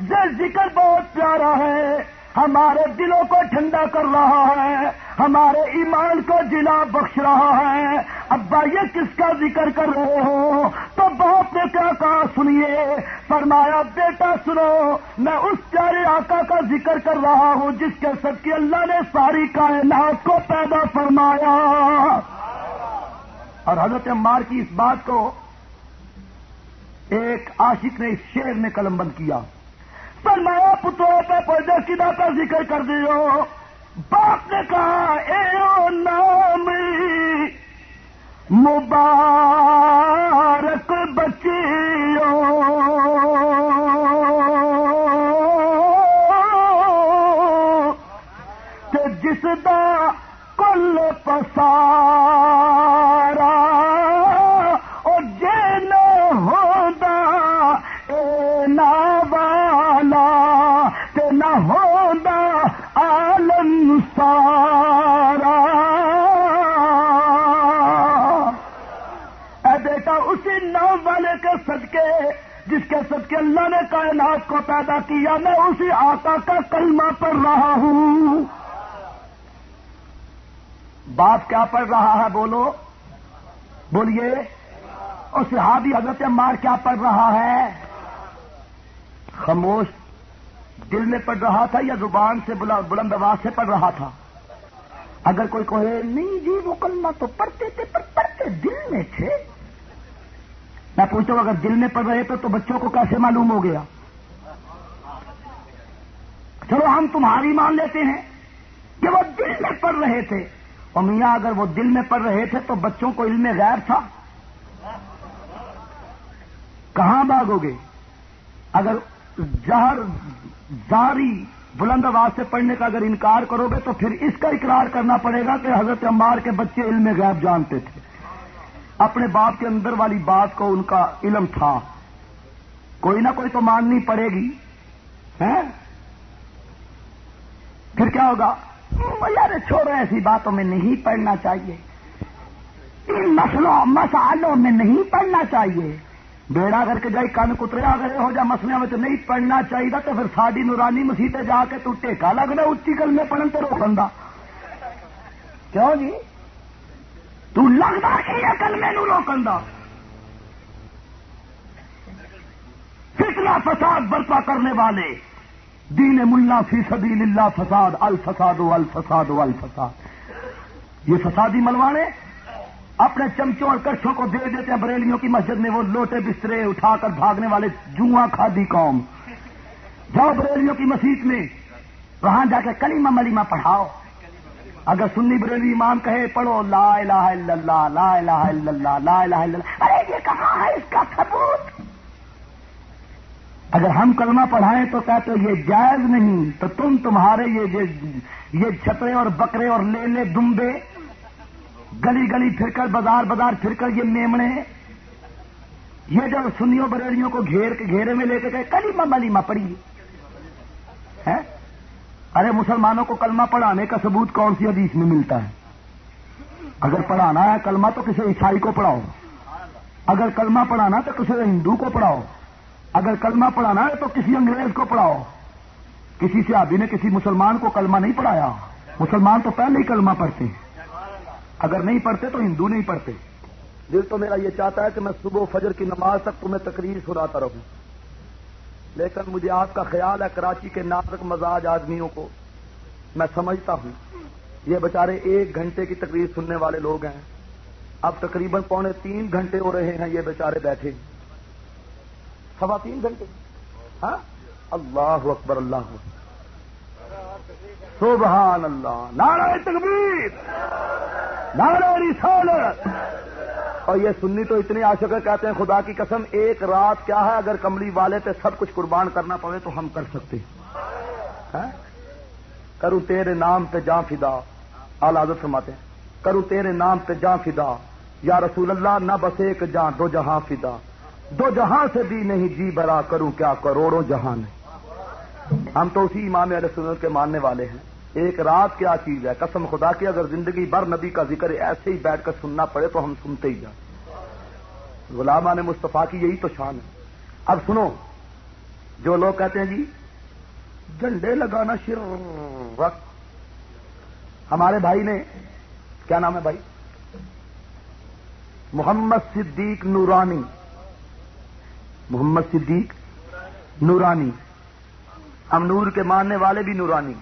یہ ذکر بہت پیارا ہے، ہمارے دلوں کو ٹھنڈا کر رہا ہے۔ ہمارے ایمان کو جلا بخش رہا ہے۔ ابا، یہ کس کا ذکر کر رہے ہو؟ تو باپ نے کیا کہا؟ سنیے۔ فرمایا، بیٹا، سنو، میں اس پیارے آقا کا ذکر کر رہا ہوں، جس کے سب کی اللہ نے ساری کائنات کو پیدا فرمایا۔ اور حضرت عمار کی اس بات کو ایک عاشق نے اس شیر نے قلم بند کیا۔ فرمایا پتروں پہ پودے کدا کا ذکر کر دیو۔ باپ نے کہا اے او نام مبارک بچیوں. کہ جس دا کل پسارا جس کے اللہ نے کائنات کو پیدا کیا، میں اسی آقا کا کلمہ پڑھ رہا ہوں۔ باپ کیا پڑھ رہا ہے بولو؟ بولیے۔ اور صحابی حضرت عمار کیا پڑھ رہا ہے؟ خاموش دل میں پڑھ رہا تھا یا زبان سے بلند آواز سے پڑھ رہا تھا؟ اگر کوئی کہے، نہیں جی وہ کلمہ تو پڑھتے تھے، پر پڑھتے دل میں تھے۔ میں پوچھتا ہوں، اگر دل میں پڑھ رہے تھے تو بچوں کو کیسے معلوم ہو گیا؟ چلو، ہم تمہاری مان لیتے ہیں کہ وہ دل میں پڑھ رہے تھے۔ اور میاں، اگر وہ دل میں پڑھ رہے تھے تو بچوں کو علم غیر تھا۔ کہاں بھاگو گے؟ اگر زہر زاری بلند آواز سے پڑھنے کا اگر انکار کرو گے تو پھر اس کا اقرار کرنا پڑے گا کہ حضرت عمار کے بچے علم غیب جانتے تھے۔ اپنے باپ کے اندر والی بات کو ان کا علم تھا۔ کوئی نہ کوئی تو ماننی پڑے گی۔ پھر کیا ہوگا؟ یار، چھوڑو، ایسی باتوں میں نہیں پڑھنا چاہیے۔ ان مسلوں مسالوں میں نہیں پڑھنا چاہیے۔ بیڑا کر کے جائی کن کترے اگر یہ جا مسلے میں نہیں پڑھنا چاہیے تو پھر ساری نورانی مسیح جا کے تو ٹیکا لگنا اچھی گل میں پڑھن تو روکن کیوں جی؟ تو لگتا کلمے نو روکن فتنا فساد برپا کرنے والے۔ دین ملا فی سبیل اللہ فساد، الفساد الفساد الفساد۔ یہ فسادی ملوانے۔ اپنے چمچوں اور کرچوں کو دے دیتے ہیں، بریلیوں کی مسجد میں وہ لوٹے بسترے اٹھا کر بھاگنے والے جواں کھادی قوم۔ جاؤ بریلیوں کی مسجد میں، وہاں جا کے کلیمہ ملیمہ پڑھاؤ۔ اگر سنی بریلی امام کہے پڑھو لا الہ الا اللہ، لا الہ الا اللہ، لا الہ الا اللہ۔ ارے یہ کہاں ہے اس کا ثبوت؟ اگر ہم کلمہ پڑھائیں تو کہتے یہ جائز نہیں، تو تم تمہارے یہ یہ چھترے اور بکرے اور لے لے دمبے گلی گلی پھر کر، بازار بازار پھر کر، یہ میمڑے یہ جب سنیوں بریڑیوں کو گھیر کے، گھیرے میں لے کے گئے، کلیمہ ملیمہ پڑی ہے ارے مسلمانوں کو کلمہ پڑھانے کا ثبوت کون سی حدیث میں ملتا ہے؟ اگر پڑھانا ہے کلمہ تو کسی عیسائی کو پڑھاؤ۔ اگر کلمہ پڑھانا تو کسی ہندو کو پڑھاؤ۔ اگر کلمہ پڑھانا ہے تو کسی انگریز کو پڑھاؤ۔ کسی سے آبی نے کسی مسلمان کو کلمہ نہیں پڑھایا۔ مسلمان تو پہلے ہی کلمہ پڑھتے ہیں۔ اگر نہیں پڑھتے تو ہندو نہیں پڑھتے۔ دل تو میرا یہ چاہتا ہے کہ میں صبح فجر کی نماز تک تمہیں تقریر سناتا رہوں۔ لیکن مجھے آپ کا خیال ہے کراچی کے نازک مزاج آدمیوں کو میں سمجھتا ہوں۔ یہ بچارے ایک گھنٹے کی تقریر سننے والے لوگ ہیں۔ اب تقریباً پونے تین گھنٹے ہو رہے ہیں یہ بیچارے بیٹھے۔ سوا تین گھنٹے؟ ہاں؟ اللہ اکبر، اللہ۔ سبحان اللہ۔ نعرہ تکبیر، نعرہ رسالت۔ اور یہ سنی تو اتنے عاشق کہتے ہیں خدا کی قسم، ایک رات کیا ہے، اگر کملی والے پہ سب کچھ قربان کرنا پڑے تو ہم کر سکتے ہاں؟ کروں تیرے نام پہ جاں فدا۔ آل عادت فرماتے ہیں، کروں تیرے نام پہ جاں فدا۔ یا رسول اللہ، نہ بس ایک جاں دو جہاں فدا۔ دو جہاں سے بھی نہیں جی برا کروں، کیا کروڑوں جہاں نہیں۔ ہم تو اسی امام علیہ کے ماننے والے ہیں۔ ایک رات کیا چیز ہے؟ قسم خدا کی اگر زندگی بھر نبی کا ذکر ایسے ہی بیٹھ کر سننا پڑے تو ہم سنتے ہی جائیں غلامہ نے مصطفیٰ کی یہی تو شان ہے۔ اب سنو، جو لوگ کہتے ہیں جی جھنڈے لگانا شر وقت۔ ہمارے بھائی نے، کیا نام ہے بھائی؟ محمد صدیق نورانی۔ محمد صدیق نورانی۔ ہم نور کے ماننے والے بھی نورانی۔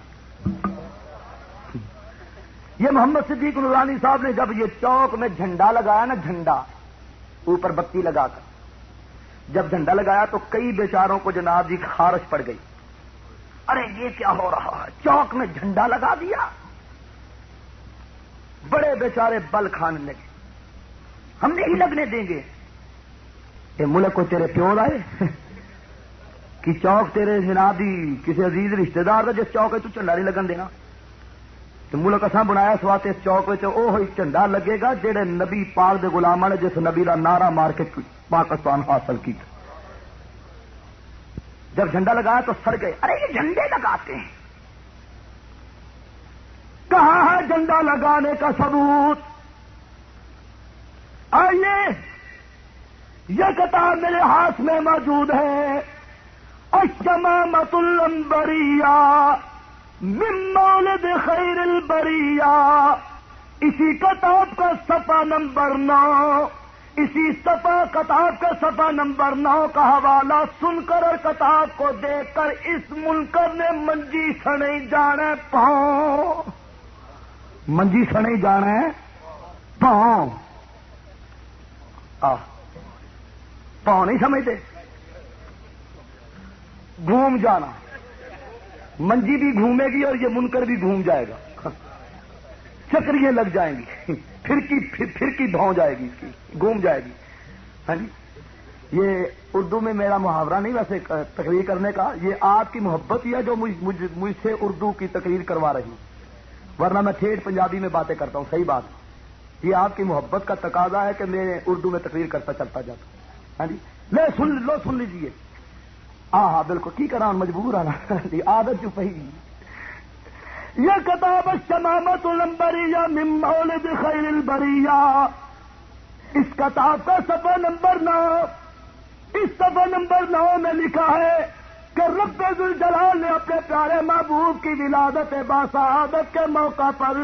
یہ محمد صدیق نورانی صاحب نے جب یہ چوک میں جھنڈا لگایا نا، جھنڈا، اوپر بتی لگا کر۔ جب جھنڈا لگایا تو کئی بیچاروں کو جناب جی خارش پڑ گئی۔ ارے، یہ کیا ہو رہا ہے؟ چوک میں جھنڈا لگا دیا۔ بڑے بیچارے بل کھانے لگے۔ ہم نہیں لگنے دیں گے۔ یہ ملک کو تیرے پیور آئے [laughs] کہ چوک تیرے جناب دی کسی عزیز رشتہ دار کا جس چوک ہے تو چنڈا نہیں لگن دینا۔ تو ملک اصا بنایا اس اس چوک وہ جھنڈا لگے گا جہے نبی پاک دے گلام نے جس نبی کا نعرہ مار کے پاکستان حاصل کیا جب جھنڈا لگایا تو سڑ گئے۔ ارے، یہ جھنڈے لگاتے ہیں۔ کہاں ہے جھنڈا لگانے کا ثبوت؟ آئیے، یہ کتاب میرے ہاتھ میں موجود ہے۔ اشمامت الانبریا من مولد خیر البریا اسی کتاب کا سفا نمبر نو، اسی سفا کتاب کا سفا نمبر نو کا حوالہ سن کر اور کتاب کو دیکھ کر اس منکر نے منجی سنے جانے پاؤں۔ منجی سنے جانے پاؤں۔ پاؤں نہیں سمجھتے۔ گھوم جانا۔ منجی بھی گھومے گی اور یہ منکر بھی گھوم جائے گا چکریاں لگ جائیں گی پھر کی پھر جائے گی اس کی، گھوم جائے گی۔ ہاں جی؟ یہ اردو میں میرا محاورہ نہیں، ویسے تقریر کرنے کا، یہ آپ کی محبت ہی ہے جو مجھ سے اردو کی تقریر کروا رہی۔ ورنہ میں ٹھیٹ پنجابی میں باتیں کرتا ہوں، صحیح بات۔ یہ آپ کی محبت کا تقاضا ہے کہ میں اردو میں تقریر کرتا چلتا جاتا ہوں۔ ہاں جی؟ لے سن لو سن لیجیے ہاں ہاں بالکل کی کرا مجبور آنا عادت جو پہی یہ کتاب شمامت البریا مولد خیر البریا اس کتاب کا سفر نمبر نو، اس سفر نمبر نو میں لکھا ہے کہ رب الجلال نے اپنے پیارے محبوب کی ولادت باسعادت کے موقع پر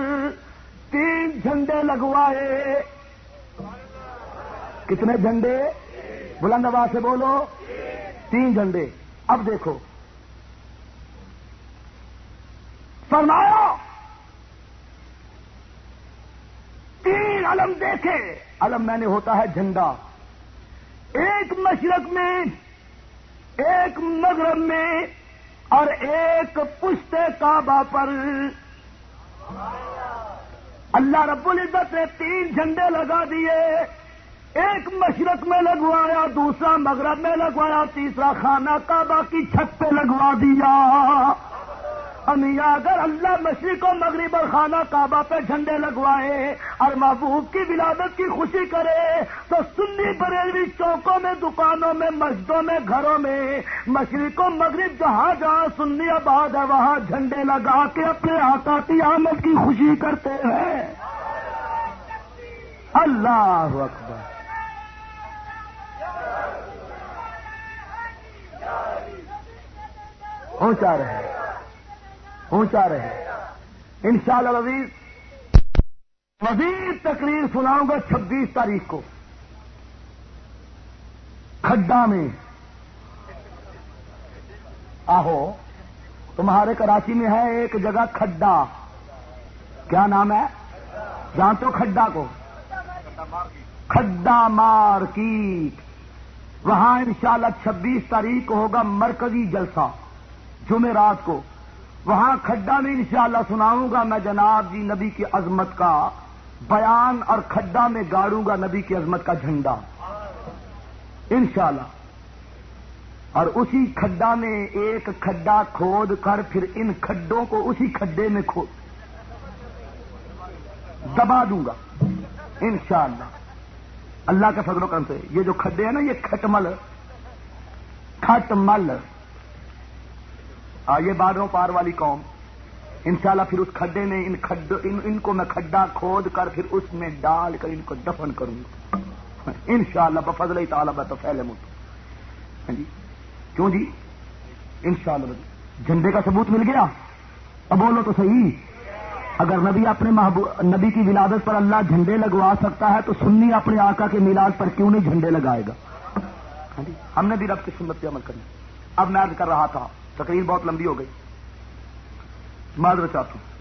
تین جھنڈے لگوائے۔ کتنے جھنڈے؟ بلند آباد سے بولو۔ تین جھنڈے۔ اب دیکھو۔ فرمایا، تین علم دیکھے۔ علم میں نے ہوتا ہے جھنڈا۔ ایک مشرق میں، ایک مغرب میں، اور ایک پشتے کعبہ پر۔ اللہ رب العزت نے تین جھنڈے لگا دیے۔ ایک مشرق میں لگوایا، دوسرا مغرب میں لگوایا، تیسرا خانہ کعبہ کی چھت پہ لگوا دیا۔ امیا اگر اللہ مشرق و مغرب اور خانہ کعبہ پہ جھنڈے لگوائے، اور محبوب کی ولادت کی خوشی کرے، تو سنی بریلوی چوکوں میں، دکانوں میں، مسجدوں میں، گھروں میں مشرق و مغرب جہاں جہاں سنی آباد ہے، وہاں جھنڈے لگا کے اپنے آقا کی آمد کی خوشی کرتے ہیں۔ اللہ اکبر۔ اونچا رہے۔ اونچا رہے۔ ان شاء اللہ وزیر وزیر تقریر سناؤں گا چھبیس تاریخ کو۔ کھڈا میں۔ آہو، تمہارے کراچی میں ہے ایک جگہ کھڈا۔ کیا نام ہے؟ جانتے ہو کھڈا کو؟ کھڈا مارکیٹ۔ وہاں انشاءاللہ شاء چھبیس تاریخ کو ہوگا مرکزی جلسہ۔ جمعرات کو، وہاں کھڈا میں انشاءاللہ سناؤں گا میں جناب جی نبی کی عظمت کا بیان اور کھڈا میں گاڑوں گا نبی کی عظمت کا جھنڈا۔ انشاءاللہ۔ اور اسی کھڈا میں ایک کھڈا کھود کر پھر ان کھڈوں کو اسی کھڈے میں کھود۔ دبا دوں گا۔ انشاءاللہ۔ اللہ کے فضل و کرم سے یہ جو کھڈے ہیں نا، یہ کھٹمل کھٹمل۔ یہ باروں پار والی قوم۔ انشاءاللہ پھر اس کھڈے میں ان کھڈ ان, ان کو میں کھڈا کھود کر پھر اس میں ڈال کر ان کو دفن کروں گا۔ ان شاء اللہ بفضل تعالیٰ تو پھیلے مت ہاں جی؟ کیوں جی؟ ان شاء اللہ جھنڈے کا ثبوت مل گیا؟ اب بولو تو صحیح۔ اگر نبی اپنے محبوب نبی کی ولادت پر اللہ جھنڈے لگوا سکتا ہے تو سنی اپنے آقا کے میلاد پر کیوں نہیں جھنڈے لگائے گا؟ ہاں جی؟ ہم نے بھی رب کی سنت پہ عمل کرنا۔ اب میں کر رہا تھا تقریر بہت لمبی ہو گئی۔ معذرت چاہتا ہوں۔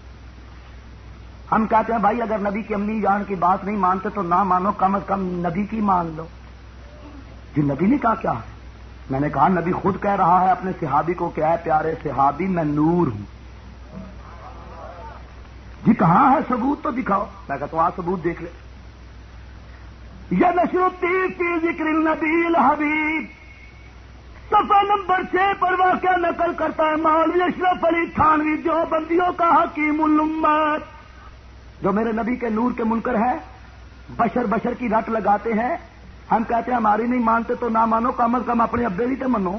ہم کہتے ہیں، بھائی، اگر نبی کی امی جان کی بات نہیں مانتے تو نہ مانو، کم از کم نبی کی مان لو۔ جی نبی نے کہا کیا ہے؟ میں نے کہا، نبی خود کہہ رہا ہے اپنے صحابی کو کیا ہے پیارے صحابی، میں نور ہوں۔ جی کہاں ہے ثبوت؟ تو دکھاؤ۔ میں کہتا ہوں آ ثبوت دیکھ لے۔ یہ نشر فی ذکر نبیل حبیب سفا نمبر چھ پر واقعہ نقل کرتا ہے مولوی اشرف علی تھانوی جو بندیوں کا حکیم الامت، جو میرے نبی کے نور کے منکر ہے بشر بشر کی رٹ لگاتے ہیں۔ ہم کہتے ہیں ہماری نہیں مانتے تو نہ مانو کم از کم اپنے ابے بھی تو منو۔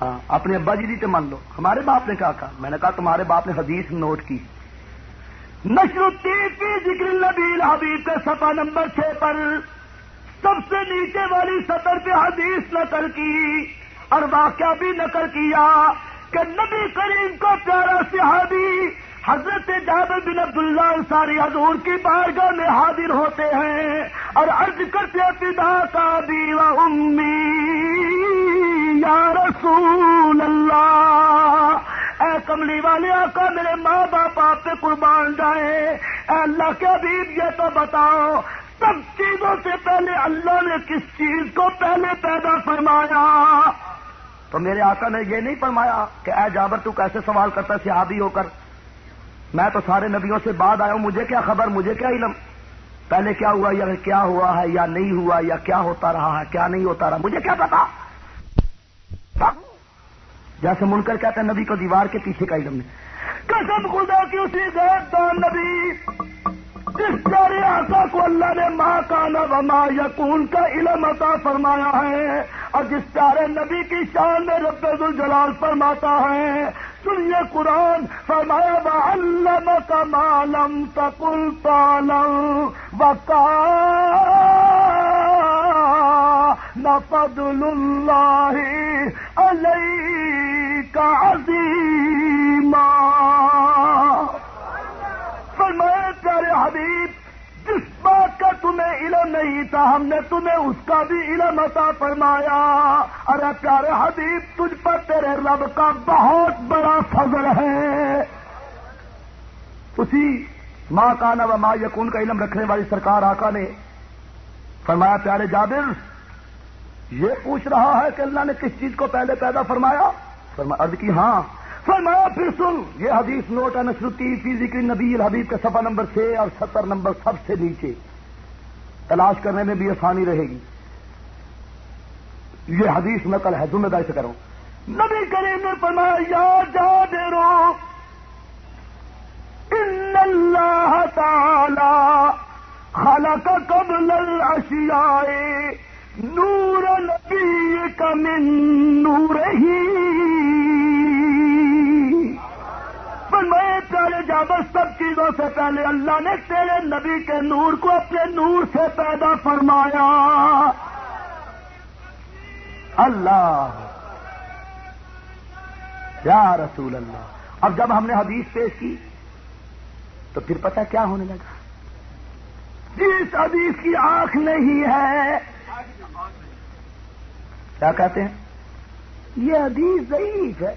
ہاں اپنے ابا جی تو مان لو۔ ہمارے باپ نے کیا کہا میں نے کہا تمہارے باپ نے حدیث نوٹ کی۔ نشر کی ذکر نبیل حبیب کے سفا نمبر چھ پر سب سے نیچے والی سطر پہ حدیث نقل کی اور واقعہ بھی نقل کیا کہ نبی کریم کو پیارا صحابی حضرت جابر بن عبداللہ انصاری حضور کی بارگاہ میں حاضر ہوتے ہیں اور عرض کرتے پتا کا دیوا امی، یا رسول اللہ۔ اے کملی والے آقا، میرے ماں باپ آپ پہ قربان جائیں۔ اے اللہ کے حبیب، یہ تو بتاؤ سب چیزوں سے پہلے اللہ نے کس چیز کو پہلے پیدا فرمایا؟ تو میرے آقا نے یہ نہیں فرمایا کہ اے جابر تو کیسے سوال کرتا صحابی ہو کر؟ میں تو سارے نبیوں سے بعد آیا ہوں، مجھے کیا خبر، مجھے کیا علم؟ پہلے کیا ہوا، یا کیا ہوا ہے، یا نہیں ہوا، یا کیا ہوتا رہا ہے، کیا نہیں ہوتا رہا، مجھے کیا پتا؟ جیسے من کر کہتے ہیں، نبی کو دیوار کے پیچھے کا علم نہیں قسم خدا کی اسی دیر نبی۔ جس پیارے آقا کو اللہ نے ماں کا نہ ماں یقون کا علم عطا فرمایا ہے اور جس پیارے نبی کی شان میں رب الجلال فرماتا ہے سنیے قرآن، فرمایا علم کا معلم تکل پالم بکا نفد اللہ علیہ کا عظیم فرمایا پیارے حبیب، جس بات کا تمہیں علم نہیں تھا، ہم نے تمہیں اس کا بھی علم عطا فرمایا۔ ارے پیارے حبیب، تجھ پر تیرے رب کا بہت بڑا فضل ہے۔ اسی ماں کا و ماں یقون کا علم رکھنے والی سرکار آقا نے فرمایا، پیارے جابر، یہ پوچھ رہا ہے کہ اللہ نے کس چیز کو پہلے پیدا فرمایا؟ فرمایا ارد کی ہاں۔ فرمایا پھر سن، یہ حدیث نوٹ ہے نشرتی فی ذکر نبی الحبیب کا سفا نمبر چھ اور ستر نمبر سب سے نیچے۔ تلاش کرنے میں بھی آسانی رہے گی۔ یہ حدیث نقل ہے ذمہ داری سے کروں نبی کریم نے فرمایا، یا جا دے رو ان اللہ تعالی خلق قبل الاشیاء نور نبی کا من نور ہی میں پیارے جابر سب چیزوں سے پہلے اللہ نے تیرے نبی کے نور کو اپنے نور سے پیدا فرمایا۔ اللہ۔ یا رسول اللہ۔ اب جب ہم نے حدیث پیش کی، تو پھر پتہ کیا ہونے لگا؟ جس حدیث کی آنکھ نہیں ہے۔ کیا کہتے ہیں؟ یہ حدیث ضعیف ہے۔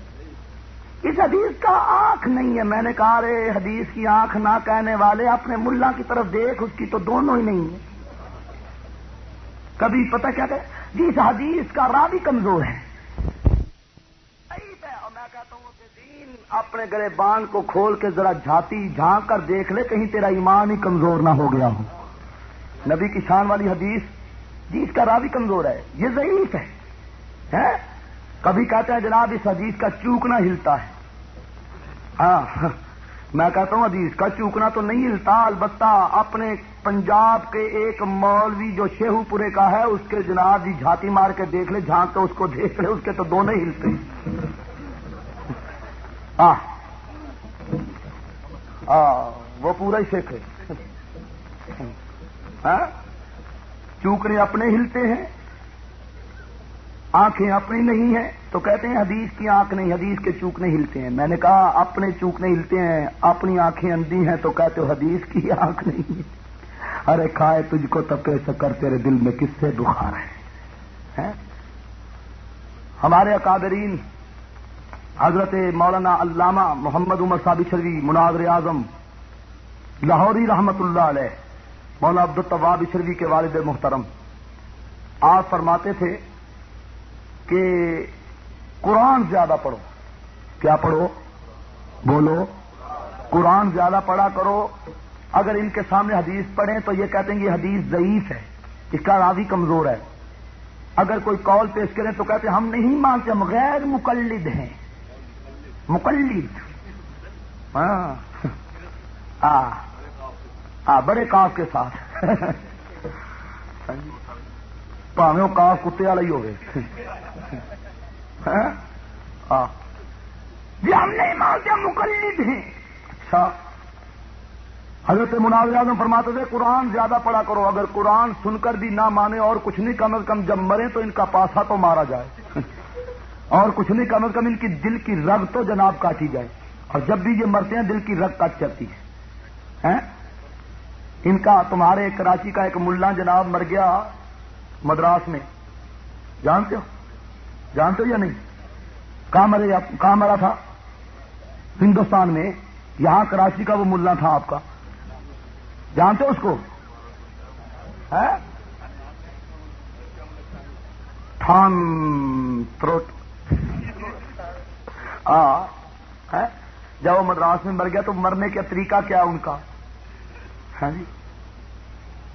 اس حدیث کا آنکھ نہیں ہے۔ میں نے کہا رے حدیث کی آنکھ نہ کہنے والے اپنے ملا کی طرف دیکھ، اس کی تو دونوں ہی نہیں ہے کبھی پتہ کیا کہ جس حدیث کا راوی کمزور ہے۔ اور میں کہتا ہوں کہ دین اپنے گلے بان کو کھول کے ذرا جھاتی جھانک کر دیکھ لے، کہیں تیرا ایمان ہی کمزور نہ ہو گیا ہو۔ نبی کی شان والی حدیث جس کا راوی کمزور ہے، یہ ضعیف ہے۔ کبھی کہتے ہیں جناب اس حدیث کا چوکنا ہلتا ہے۔ ہاں میں کہتا ہوں حدیث کا چوکنا تو نہیں ہلتا، البتہ اپنے پنجاب کے ایک مولوی جو شیہو پورے کا ہے، اس کے جناب جی جھاتی مار کے دیکھ لے، جھانک کے اس کو دیکھ لے، اس کے تو دونوں ہی ہلتے۔ ہاں وہ پورا ہی سیکھے ہاں؟ چوکنے اپنے ہلتے ہیں۔ آنکھیں اپنی نہیں ہیں تو کہتے ہیں حدیث کی آنکھ نہیں، حدیث کے چوکنے ہلتے ہیں۔ میں نے کہا، اپنے چوکنے ہلتے ہیں، اپنی آنکھیں اندھی ہیں تو کہتے ہو حدیث کی آنکھ نہیں۔ ارے کھائے تجھ کو تپے سکر تیرے دل میں کس سے بخار ہے؟ ہمارے اکابرین، حضرت مولانا علامہ محمد عمر صابی شروی، مناظر اعظم، لاہوری رحمت اللہ علیہ، مولانا عبد الطواب شروی کے والد محترم، آپ فرماتے تھے کہ قرآن زیادہ پڑھو۔ کیا پڑھو؟ بولو۔ قرآن زیادہ پڑھا کرو۔ اگر ان کے سامنے حدیث پڑھیں تو یہ کہتے ہیں یہ حدیث ضعیف ہے۔ اس کا راوی کمزور ہے۔ اگر کوئی کال پیش کریں تو کہتے ہیں ہم نہیں مانتے، ہم غیر مقلد ہیں۔ مقلد۔ ہاں۔ [laughs] ہاں بڑے کاف کے ساتھ۔ [laughs] ہاں جی۔ پاوے کاف کتے والا ہی ہوگی ہاں؟ ہاں جی ہم نہیں مانتے ہم مقلد ہیں۔ اچھا۔ حضرت مناظر اعظم فرماتے تھے، قرآن زیادہ پڑھا کرو، اگر قرآن سن کر بھی نہ مانے اور کچھ نہیں، کم از کم جب مرے تو ان کا پاسا تو مارا جائے۔ اور کچھ نہیں، کم از کم ان کی دل کی رگ تو جناب کاٹی جائے۔ اور جب بھی یہ مرتے ہیں، دل کی رگ کٹ جاتی ہے۔ ہاں؟ ان کا، تمہارے کراچی کا ایک ملا جناب مر گیا۔ مدراس میں۔ جانتے ہو؟ جانتے ہو یا نہیں؟ کہاں مرے کہاں مرا تھا۔ ہندوستان میں یہاں کراچی کا وہ ملا تھا آپ کا۔ جانتے ہو اس کو؟ تھان تھروٹ ہاں۔ جب وہ مدراس میں مر گیا تو مرنے کا طریقہ کیا ان کا؟ ہاں جی؟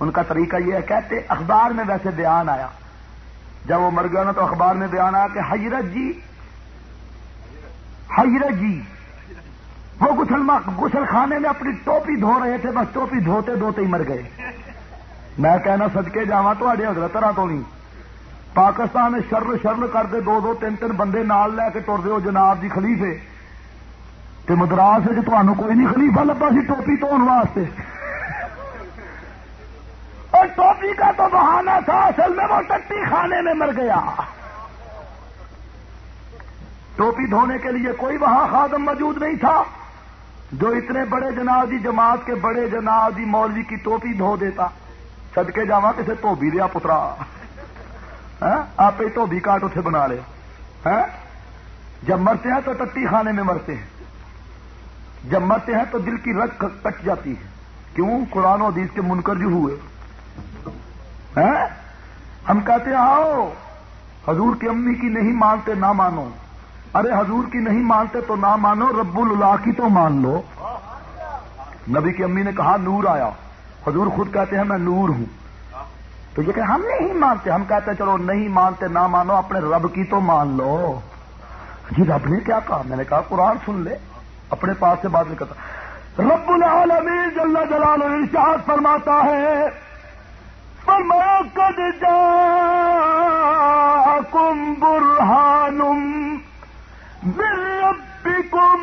ان کا طریقہ یہ ہے، کہتے اخبار میں ویسے بیان آیا۔ جب وہ مر گیا نا تو اخبار میں بیان آیا کہ حضرت جی حضرت جی وہ گسل خانے میں اپنی ٹوپی دھو رہے تھے، بس ٹوپی دھوتے دھوتے ہی مر گئے۔ میں کہنا سدکے جا تو حضرت طرح تو نہیں۔ پاکستان شرل شرل کرتے دو دو تین تین بندے نال لے کے ٹر ہو جناب جی خلیفے۔ تے مدراس کوئی نہیں خلیفہ لبا سی ٹوپی دھو واسطے۔ اور ٹوپی کا تو بہانا تھا، اصل میں وہ ٹٹی کھانے میں مر گیا۔ ٹوپی دھونے کے لیے کوئی وہاں خادم موجود نہیں تھا، جو اتنے بڑے جناب جی جماعت کے بڑے جناب جی مولوی کی ٹوپی دھو دیتا۔ سدکے جا کسے دھوبی لیا پترا۔ ہاں؟ آپ ہی دھوبی کاٹ اتنے بنا لے۔ ہاں؟ جب مرتے ہیں تو ٹٹی خانے میں مرتے ہیں۔ جب مرتے ہیں تو دل کی رگ کٹ جاتی ہے۔ کیوں؟ قرآن و حدیث کے منکر جو ہوئے۔ ہم کہتے ہیں، آؤ، حضور کی امی کی نہیں مانتے نہ مانو۔ ارے، حضور کی نہیں مانتے تو نہ مانو رب اللہ کی تو مان لو۔ نبی کی امی نے کہا، نور آیا۔ حضور خود کہتے ہیں، میں نور ہوں۔ تو یہ کہ ہم نہیں مانتے، ہم کہتے ہیں، چلو، نہیں مانتے، نہ مانو، اپنے رب کی تو مان لو۔ جی رب نے کیا کہا؟ میں نے کہا، قرآن سن لے۔ اپنے پاس سے بات نہیں کرتا۔ رب العالمین جل جلال ارشاد فرماتا ہے فرمایا قد جاءکم برہانم من ربكم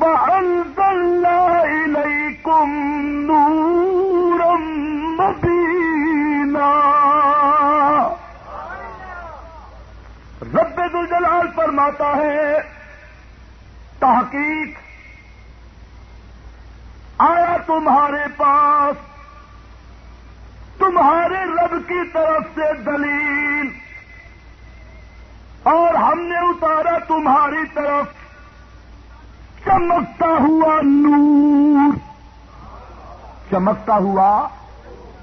وأنزلنا إليكم نورا مبينا رب الجلال فرماتا ہے، تحقیق، آیا تمہارے پاس تمہارے رب کی طرف سے دلیل اور ہم نے اتارا تمہاری طرف چمکتا ہوا نور چمکتا ہوا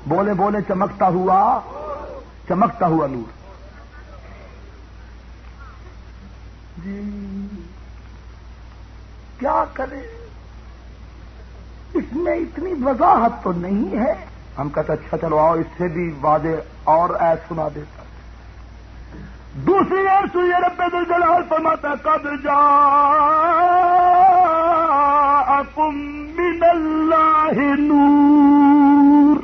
بولے بولے چمکتا ہوا چمکتا ہوا نور جی کیا کرے اس میں اتنی وضاحت تو نہیں ہے ہم کہتے اچھا چلو آؤ، اس سے بھی واضح اور ایس سنا دیتا دوسری اور سوئی رب الجلال فرماتا قد جا من اللہ نور۔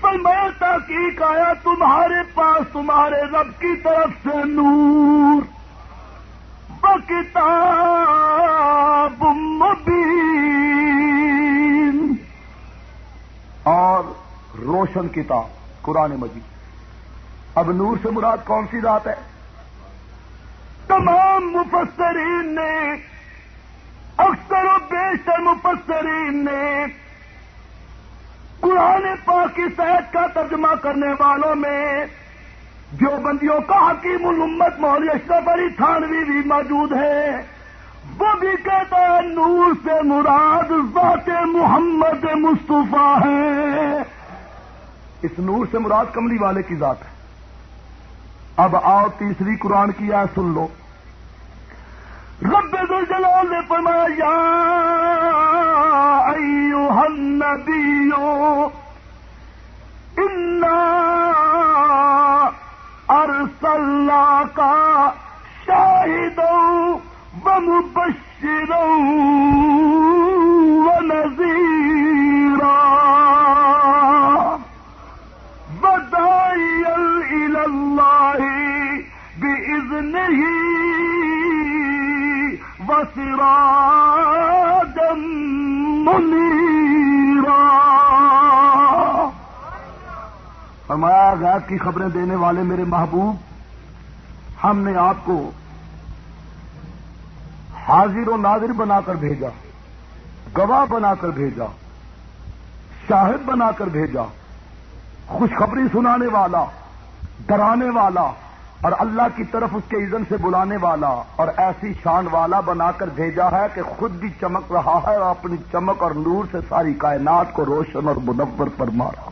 فرمایا، تحقیق آیا، تمہارے پاس، تمہارے رب کی طرف سے نور۔ بکتا مبین۔ روشن کتاب قرآن مجید۔ اب نور سے مراد کون سی ذات ہے؟ تمام مفسرین نے، اکثر و بیشتر مفسرین نے قرآن پاک کی صحت کا ترجمہ کرنے والوں میں جو بندیوں کا حکیم الامت مول اشرف علی تھانوی بھی موجود ہے وہ بھی کہتا ہے نور سے مراد ذات محمد مصطفیٰ ہے اس نور سے مراد کملی والے کی ذات ہے۔ اب آؤ تیسری قرآن کی آئے سن لو۔ رب الجلال نے فرمایا ایوہ النبیو، انا ارسلنا کا شاہدوں ومبشروں ونذیرا سراجا منيرا فرمایا غیب کی خبریں دینے والے میرے محبوب، ہم نے آپ کو حاضر و ناظر بنا کر بھیجا، گواہ بنا کر بھیجا، شاہد بنا کر بھیجا، خوشخبری سنانے والا، ڈرانے والا اور اللہ کی طرف اس کے اذن سے بلانے والا اور ایسی شان والا بنا کر بھیجا ہے کہ خود بھی چمک رہا ہے اور اپنی چمک اور نور سے ساری کائنات کو روشن اور منور پر مارا۔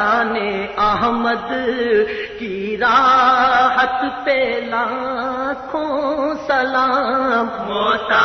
جان احمد کی راحت پہ لاکھوں سلام موتا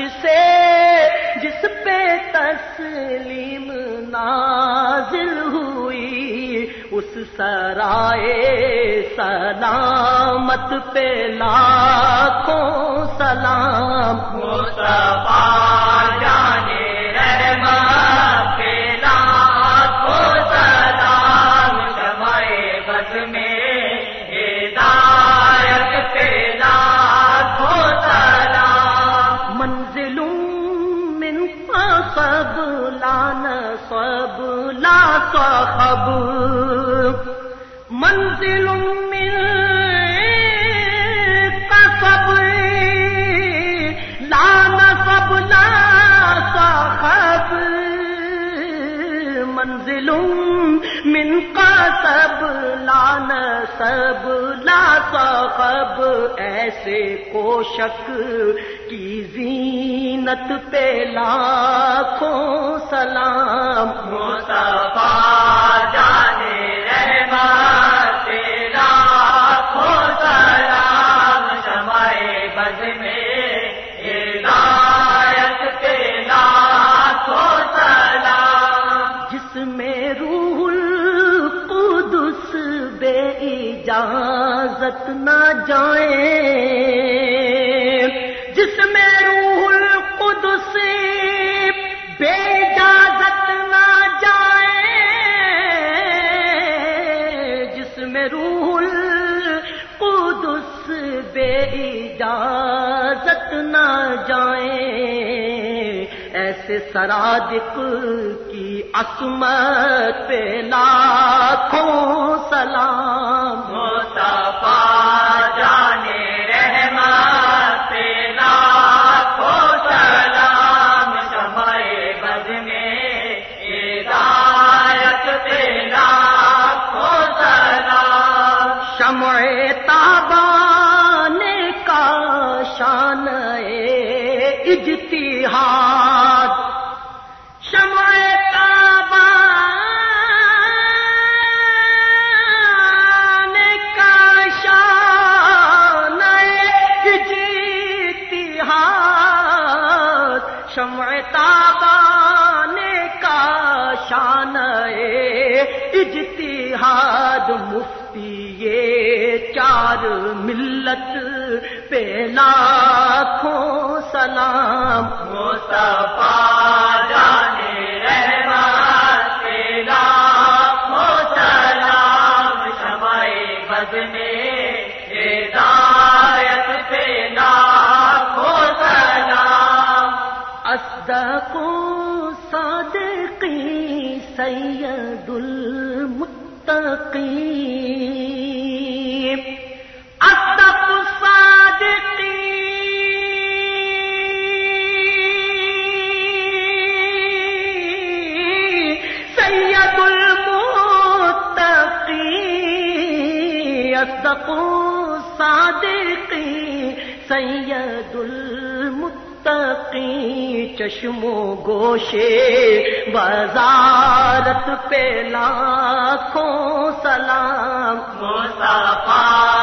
عرش سے جس پہ تسلیم نازل ہوئی اس سرائے سلامت پہ لاکھوں سلام۔ مصطفیٰ باب منزل من قصب لا نصب، لا صاحب منزل من قصب لا نصب، لا صاحب ایسے کوشک کی زی سنت پہ لاکھوں سلام۔ جانے تیرا کھو سلام۔ سمائے بز میں ہدایت پہ سلام۔ جس میں روح القدس بے اجازت نہ جائے سرادق کی عصمت پہ لاکھوں سلام مصطفیٰ جانے رحمت پہ لاکھوں سلام شمع بد میں ہدایت پہ لاکھوں سلام شمع تابان کا شان اجتہاد اجتہاد مفتی یہ چار ملت پہ لاکھوں سلام۔ مصطفیٰ جانے اصدق صادقی سید المتقی چشم و گوشے وزارت پہ لاکھوں سلام مصطفیٰ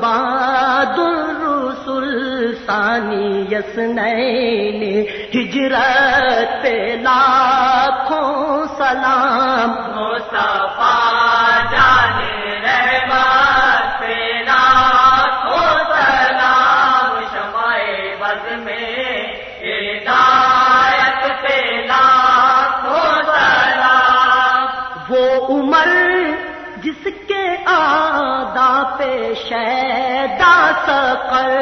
بعد رسول ثانی یسنین ہجرت لاکھوں سلام مصطفیٰ شیدا سقر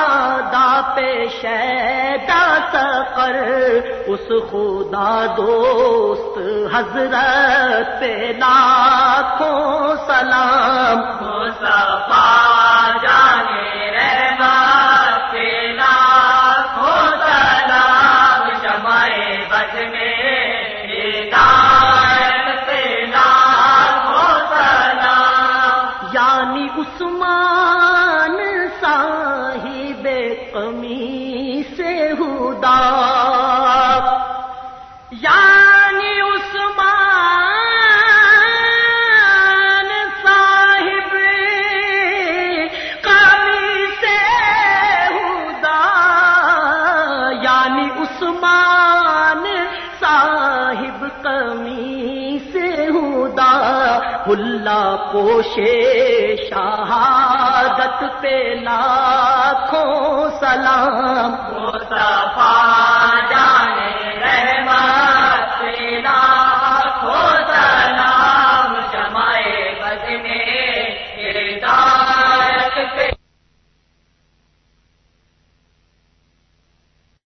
آدا پہ شیدا سقر اس خدا دوست حضرت پہ لاکھوں سلام۔ جانے سلام۔ میں سلام۔ یعنی عثمان یعنی عثمان صاحب کمی سے ہدا۔ یعنی عثمان صاحب کمی سے ہدا۔ ہلا پوشے شہادت پہ لاکھوں سلام۔ مصطفیٰ جانے رہ سے لاکھوں